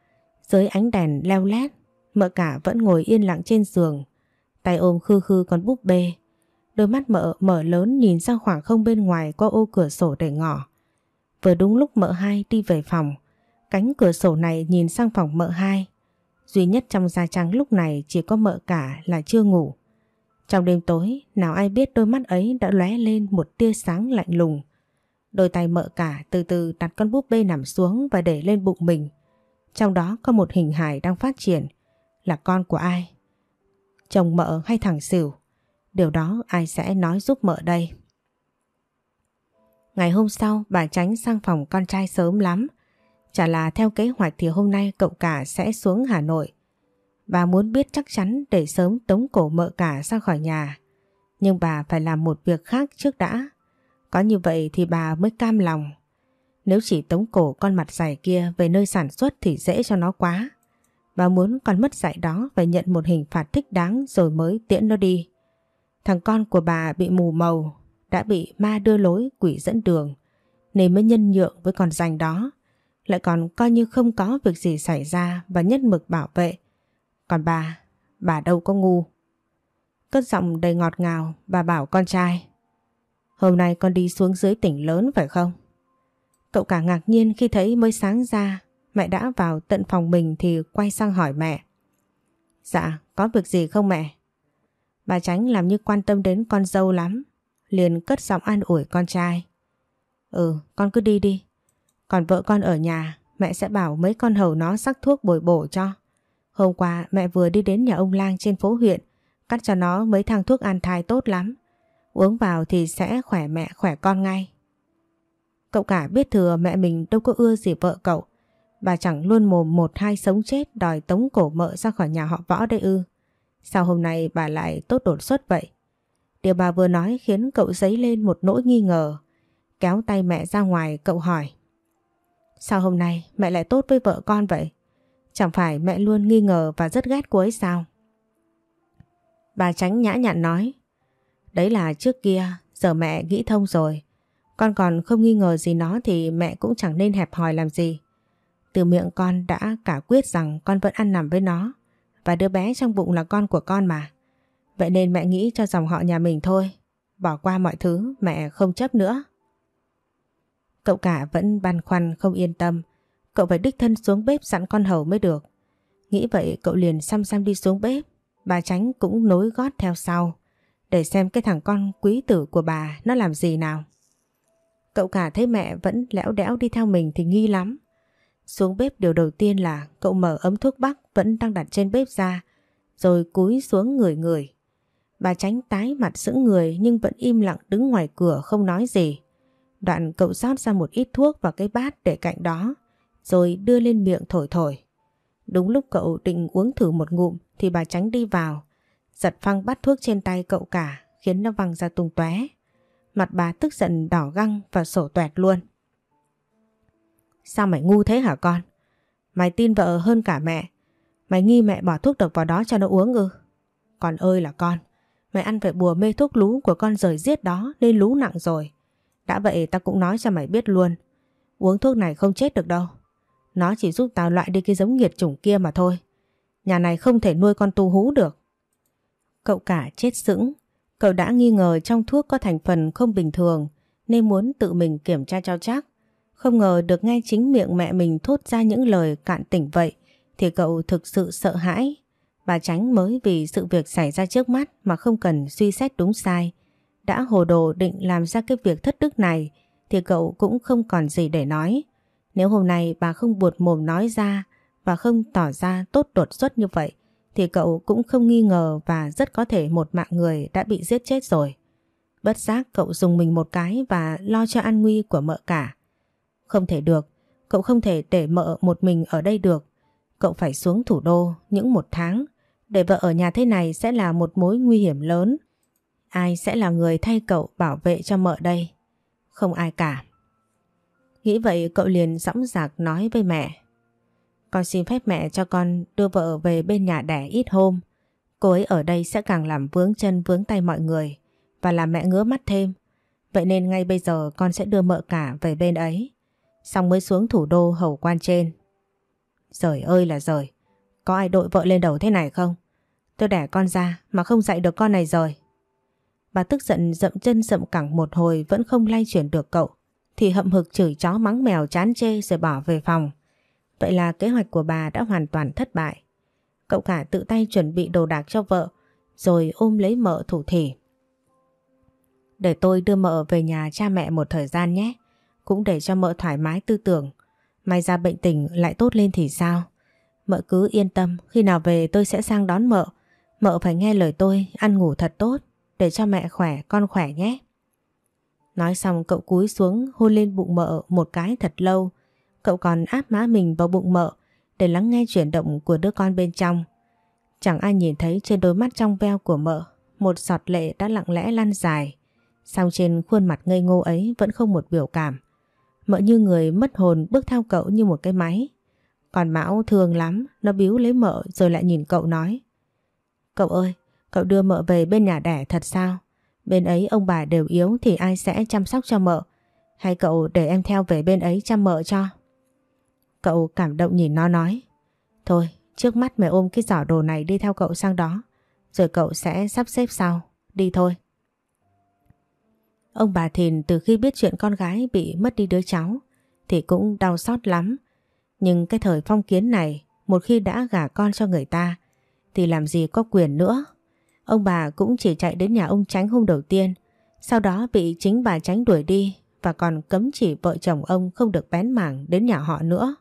dưới ánh đèn leo lét, mợ cả vẫn ngồi yên lặng trên giường, tay ôm khư khư con búp bê. Đôi mắt mợ mở lớn nhìn sang khoảng không bên ngoài qua ô cửa sổ để ngỏ. Vừa đúng lúc mợ hai đi về phòng, cánh cửa sổ này nhìn sang phòng mợ hai. Duy nhất trong gia trắng lúc này chỉ có mợ cả là chưa ngủ. Trong đêm tối, nào ai biết đôi mắt ấy đã lóe lên một tia sáng lạnh lùng. Đôi tay mợ cả từ từ đặt con búp bê nằm xuống và để lên bụng mình. Trong đó có một hình hài đang phát triển. Là con của ai? Chồng mợ hay thằng xỉu? Điều đó ai sẽ nói giúp mợ đây? Ngày hôm sau bà tránh sang phòng con trai sớm lắm. Chả là theo kế hoạch thì hôm nay cậu cả sẽ xuống Hà Nội. Bà muốn biết chắc chắn để sớm tống cổ mợ cả ra khỏi nhà. Nhưng bà phải làm một việc khác trước đã. Có như vậy thì bà mới cam lòng. Nếu chỉ tống cổ con mặt dài kia về nơi sản xuất thì dễ cho nó quá. Bà muốn con mất dạy đó phải nhận một hình phạt thích đáng rồi mới tiễn nó đi. Thằng con của bà bị mù màu, đã bị ma đưa lối quỷ dẫn đường, nên mới nhân nhượng với con danh đó. Lại còn coi như không có việc gì xảy ra và nhất mực bảo vệ. Còn bà, bà đâu có ngu. Cất giọng đầy ngọt ngào, bà bảo con trai. Hôm nay con đi xuống dưới tỉnh lớn phải không? Cậu cả ngạc nhiên khi thấy mới sáng ra mẹ đã vào tận phòng mình thì quay sang hỏi mẹ. Dạ, có việc gì không mẹ? Bà Tránh làm như quan tâm đến con dâu lắm, liền cất giọng an ủi con trai. Ừ, con cứ đi đi. Còn vợ con ở nhà, mẹ sẽ bảo mấy con hầu nó sắc thuốc bồi bổ cho. Hôm qua mẹ vừa đi đến nhà ông Lang trên phố huyện, cắt cho nó mấy thang thuốc an thai tốt lắm. Uống vào thì sẽ khỏe mẹ khỏe con ngay. Cậu cả biết thừa mẹ mình đâu có ưa gì vợ cậu. Bà chẳng luôn mồm một hai sống chết đòi tống cổ mợ ra khỏi nhà họ võ đây ư. Sao hôm nay bà lại tốt đột xuất vậy? Điều bà vừa nói khiến cậu dấy lên một nỗi nghi ngờ. Kéo tay mẹ ra ngoài cậu hỏi. Sao hôm nay mẹ lại tốt với vợ con vậy? Chẳng phải mẹ luôn nghi ngờ và rất ghét cô ấy sao? Bà tránh nhã nhặn nói. Đấy là trước kia, giờ mẹ nghĩ thông rồi. Con còn không nghi ngờ gì nó thì mẹ cũng chẳng nên hẹp hòi làm gì. Từ miệng con đã cả quyết rằng con vẫn ăn nằm với nó và đứa bé trong bụng là con của con mà. Vậy nên mẹ nghĩ cho dòng họ nhà mình thôi. Bỏ qua mọi thứ mẹ không chấp nữa. Cậu cả vẫn băn khoăn không yên tâm. Cậu phải đích thân xuống bếp sẵn con hầu mới được. Nghĩ vậy cậu liền xăm xăm đi xuống bếp. Bà tránh cũng nối gót theo sau. Để xem cái thằng con quý tử của bà nó làm gì nào. Cậu cả thấy mẹ vẫn lẽo đẽo đi theo mình thì nghi lắm. Xuống bếp điều đầu tiên là cậu mở ấm thuốc bắc vẫn đang đặt trên bếp ra, rồi cúi xuống người người. Bà tránh tái mặt sững người nhưng vẫn im lặng đứng ngoài cửa không nói gì. Đoạn cậu rót ra một ít thuốc vào cái bát để cạnh đó, rồi đưa lên miệng thổi thổi. Đúng lúc cậu định uống thử một ngụm thì bà tránh đi vào, giật phăng bát thuốc trên tay cậu cả khiến nó văng ra tung tóe. Mặt bà tức giận đỏ găng và sổ tuẹt luôn. Sao mày ngu thế hả con? Mày tin vợ hơn cả mẹ. Mày nghi mẹ bỏ thuốc độc vào đó cho nó uống ư? Con ơi là con. Mày ăn phải bùa mê thuốc lú của con rời giết đó nên lú nặng rồi. Đã vậy ta cũng nói cho mày biết luôn. Uống thuốc này không chết được đâu. Nó chỉ giúp tao loại đi cái giống nghiệt chủng kia mà thôi. Nhà này không thể nuôi con tu hú được. Cậu cả chết sững. Cậu đã nghi ngờ trong thuốc có thành phần không bình thường, nên muốn tự mình kiểm tra cho chắc. Không ngờ được nghe chính miệng mẹ mình thốt ra những lời cạn tỉnh vậy, thì cậu thực sự sợ hãi. Bà Tránh mới vì sự việc xảy ra trước mắt mà không cần suy xét đúng sai. Đã hồ đồ định làm ra cái việc thất đức này thì cậu cũng không còn gì để nói. Nếu hôm nay bà không buột mồm nói ra và không tỏ ra tốt đột xuất như vậy thì cậu cũng không nghi ngờ và rất có thể một mạng người đã bị giết chết rồi. Bất giác cậu dùng mình một cái và lo cho an nguy của mợ cả. Không thể được, cậu không thể để mợ một mình ở đây được. Cậu phải xuống thủ đô những một tháng. Để vợ ở nhà thế này sẽ là một mối nguy hiểm lớn. Ai sẽ là người thay cậu bảo vệ cho mợ đây? Không ai cả. Nghĩ vậy, cậu liền dõng dạc nói với mẹ. Con xin phép mẹ cho con đưa vợ về bên nhà đẻ ít hôm. Cô ấy ở đây sẽ càng làm vướng chân vướng tay mọi người và làm mẹ ngứa mắt thêm. Vậy nên ngay bây giờ con sẽ đưa mợ cả về bên ấy. Xong mới xuống thủ đô hầu quan trên. Rời ơi là rời. Có ai đội vợ lên đầu thế này không? Tôi đẻ con ra mà không dạy được con này rồi. Bà tức giận dậm chân dậm cẳng một hồi vẫn không lay chuyển được cậu. Thì hậm hực chửi chó mắng mèo chán chê rồi bỏ về phòng. Vậy là kế hoạch của bà đã hoàn toàn thất bại. Cậu cả tự tay chuẩn bị đồ đạc cho vợ rồi ôm lấy mợ thủ thỉ. Để tôi đưa mợ về nhà cha mẹ một thời gian nhé. Cũng để cho mợ thoải mái tư tưởng. May ra bệnh tình lại tốt lên thì sao? Mợ cứ yên tâm, khi nào về tôi sẽ sang đón mợ. Mợ phải nghe lời tôi, ăn ngủ thật tốt, để cho mẹ khỏe, con khỏe nhé. Nói xong cậu cúi xuống hôn lên bụng mợ một cái thật lâu. Cậu còn áp má mình vào bụng mợ để lắng nghe chuyển động của đứa con bên trong. Chẳng ai nhìn thấy trên đôi mắt trong veo của mợ, một giọt lệ đã lặng lẽ lăn dài. Xong trên khuôn mặt ngây ngô ấy vẫn không một biểu cảm. Mợ như người mất hồn bước theo cậu như một cái máy. Còn Mão thương lắm, nó biếu lấy mợ rồi lại nhìn cậu nói. Cậu ơi, cậu đưa mợ về bên nhà đẻ thật sao? Bên ấy ông bà đều yếu thì ai sẽ chăm sóc cho mợ? Hay cậu để em theo về bên ấy chăm mợ cho? Cậu cảm động nhìn nó nói. Thôi, trước mắt mẹ ôm cái giỏ đồ này đi theo cậu sang đó. Rồi cậu sẽ sắp xếp sau. Đi thôi. Ông bà Thìn từ khi biết chuyện con gái bị mất đi đứa cháu thì cũng đau xót lắm. Nhưng cái thời phong kiến này một khi đã gả con cho người ta thì làm gì có quyền nữa. Ông bà cũng chỉ chạy đến nhà ông Tránh hôm đầu tiên sau đó bị chính bà Tránh đuổi đi và còn cấm chỉ vợ chồng ông không được bén mảng đến nhà họ nữa.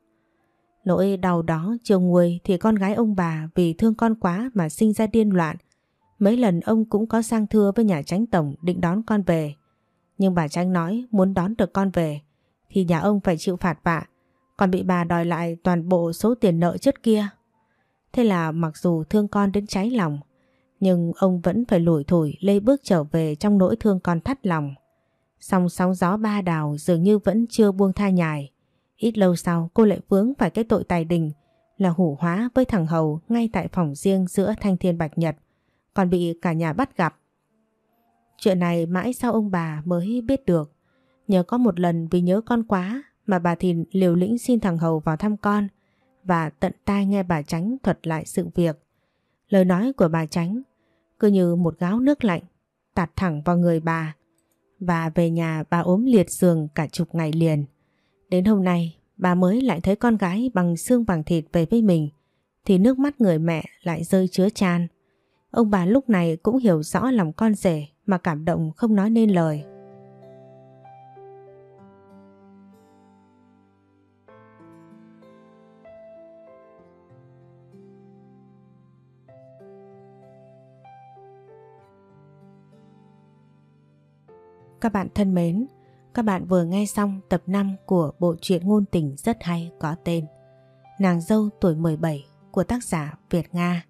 Nỗi đau đó chiều nguôi thì con gái ông bà vì thương con quá mà sinh ra điên loạn. Mấy lần ông cũng có sang thưa với nhà tránh tổng định đón con về. Nhưng bà tránh nói muốn đón được con về thì nhà ông phải chịu phạt vạ, còn bị bà đòi lại toàn bộ số tiền nợ trước kia. Thế là mặc dù thương con đến cháy lòng, nhưng ông vẫn phải lủi thủi lê bước trở về trong nỗi thương con thắt lòng. Song sóng gió ba đào dường như vẫn chưa buông tha nhài. Ít lâu sau cô lại vướng phải cái tội tài đình là hủ hóa với thằng Hầu ngay tại phòng riêng giữa Thanh Thiên Bạch Nhật, còn bị cả nhà bắt gặp. Chuyện này mãi sau ông bà mới biết được. Nhớ có một lần vì nhớ con quá mà bà Thìn liều lĩnh xin thằng Hầu vào thăm con và tận tai nghe bà Tránh thuật lại sự việc. Lời nói của bà Tránh cứ như một gáo nước lạnh, tạt thẳng vào người bà và về nhà, bà ốm liệt giường cả chục ngày liền. Đến hôm nay, bà mới lại thấy con gái bằng xương bằng thịt về với mình, thì nước mắt người mẹ lại rơi chứa chan. Ông bà lúc này cũng hiểu rõ lòng con rể mà cảm động không nói nên lời. Các bạn thân mến, các bạn vừa nghe xong tập 5 của bộ truyện ngôn tình rất hay có tên Nàng dâu tuổi 17 của tác giả Việt Nga.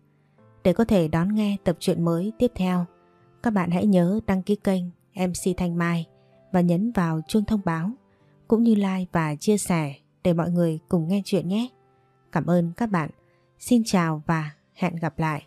Để có thể đón nghe tập truyện mới tiếp theo, các bạn hãy nhớ đăng ký kênh MC Thanh Mai và nhấn vào chuông thông báo cũng như like và chia sẻ để mọi người cùng nghe chuyện nhé. Cảm ơn các bạn. Xin chào và hẹn gặp lại.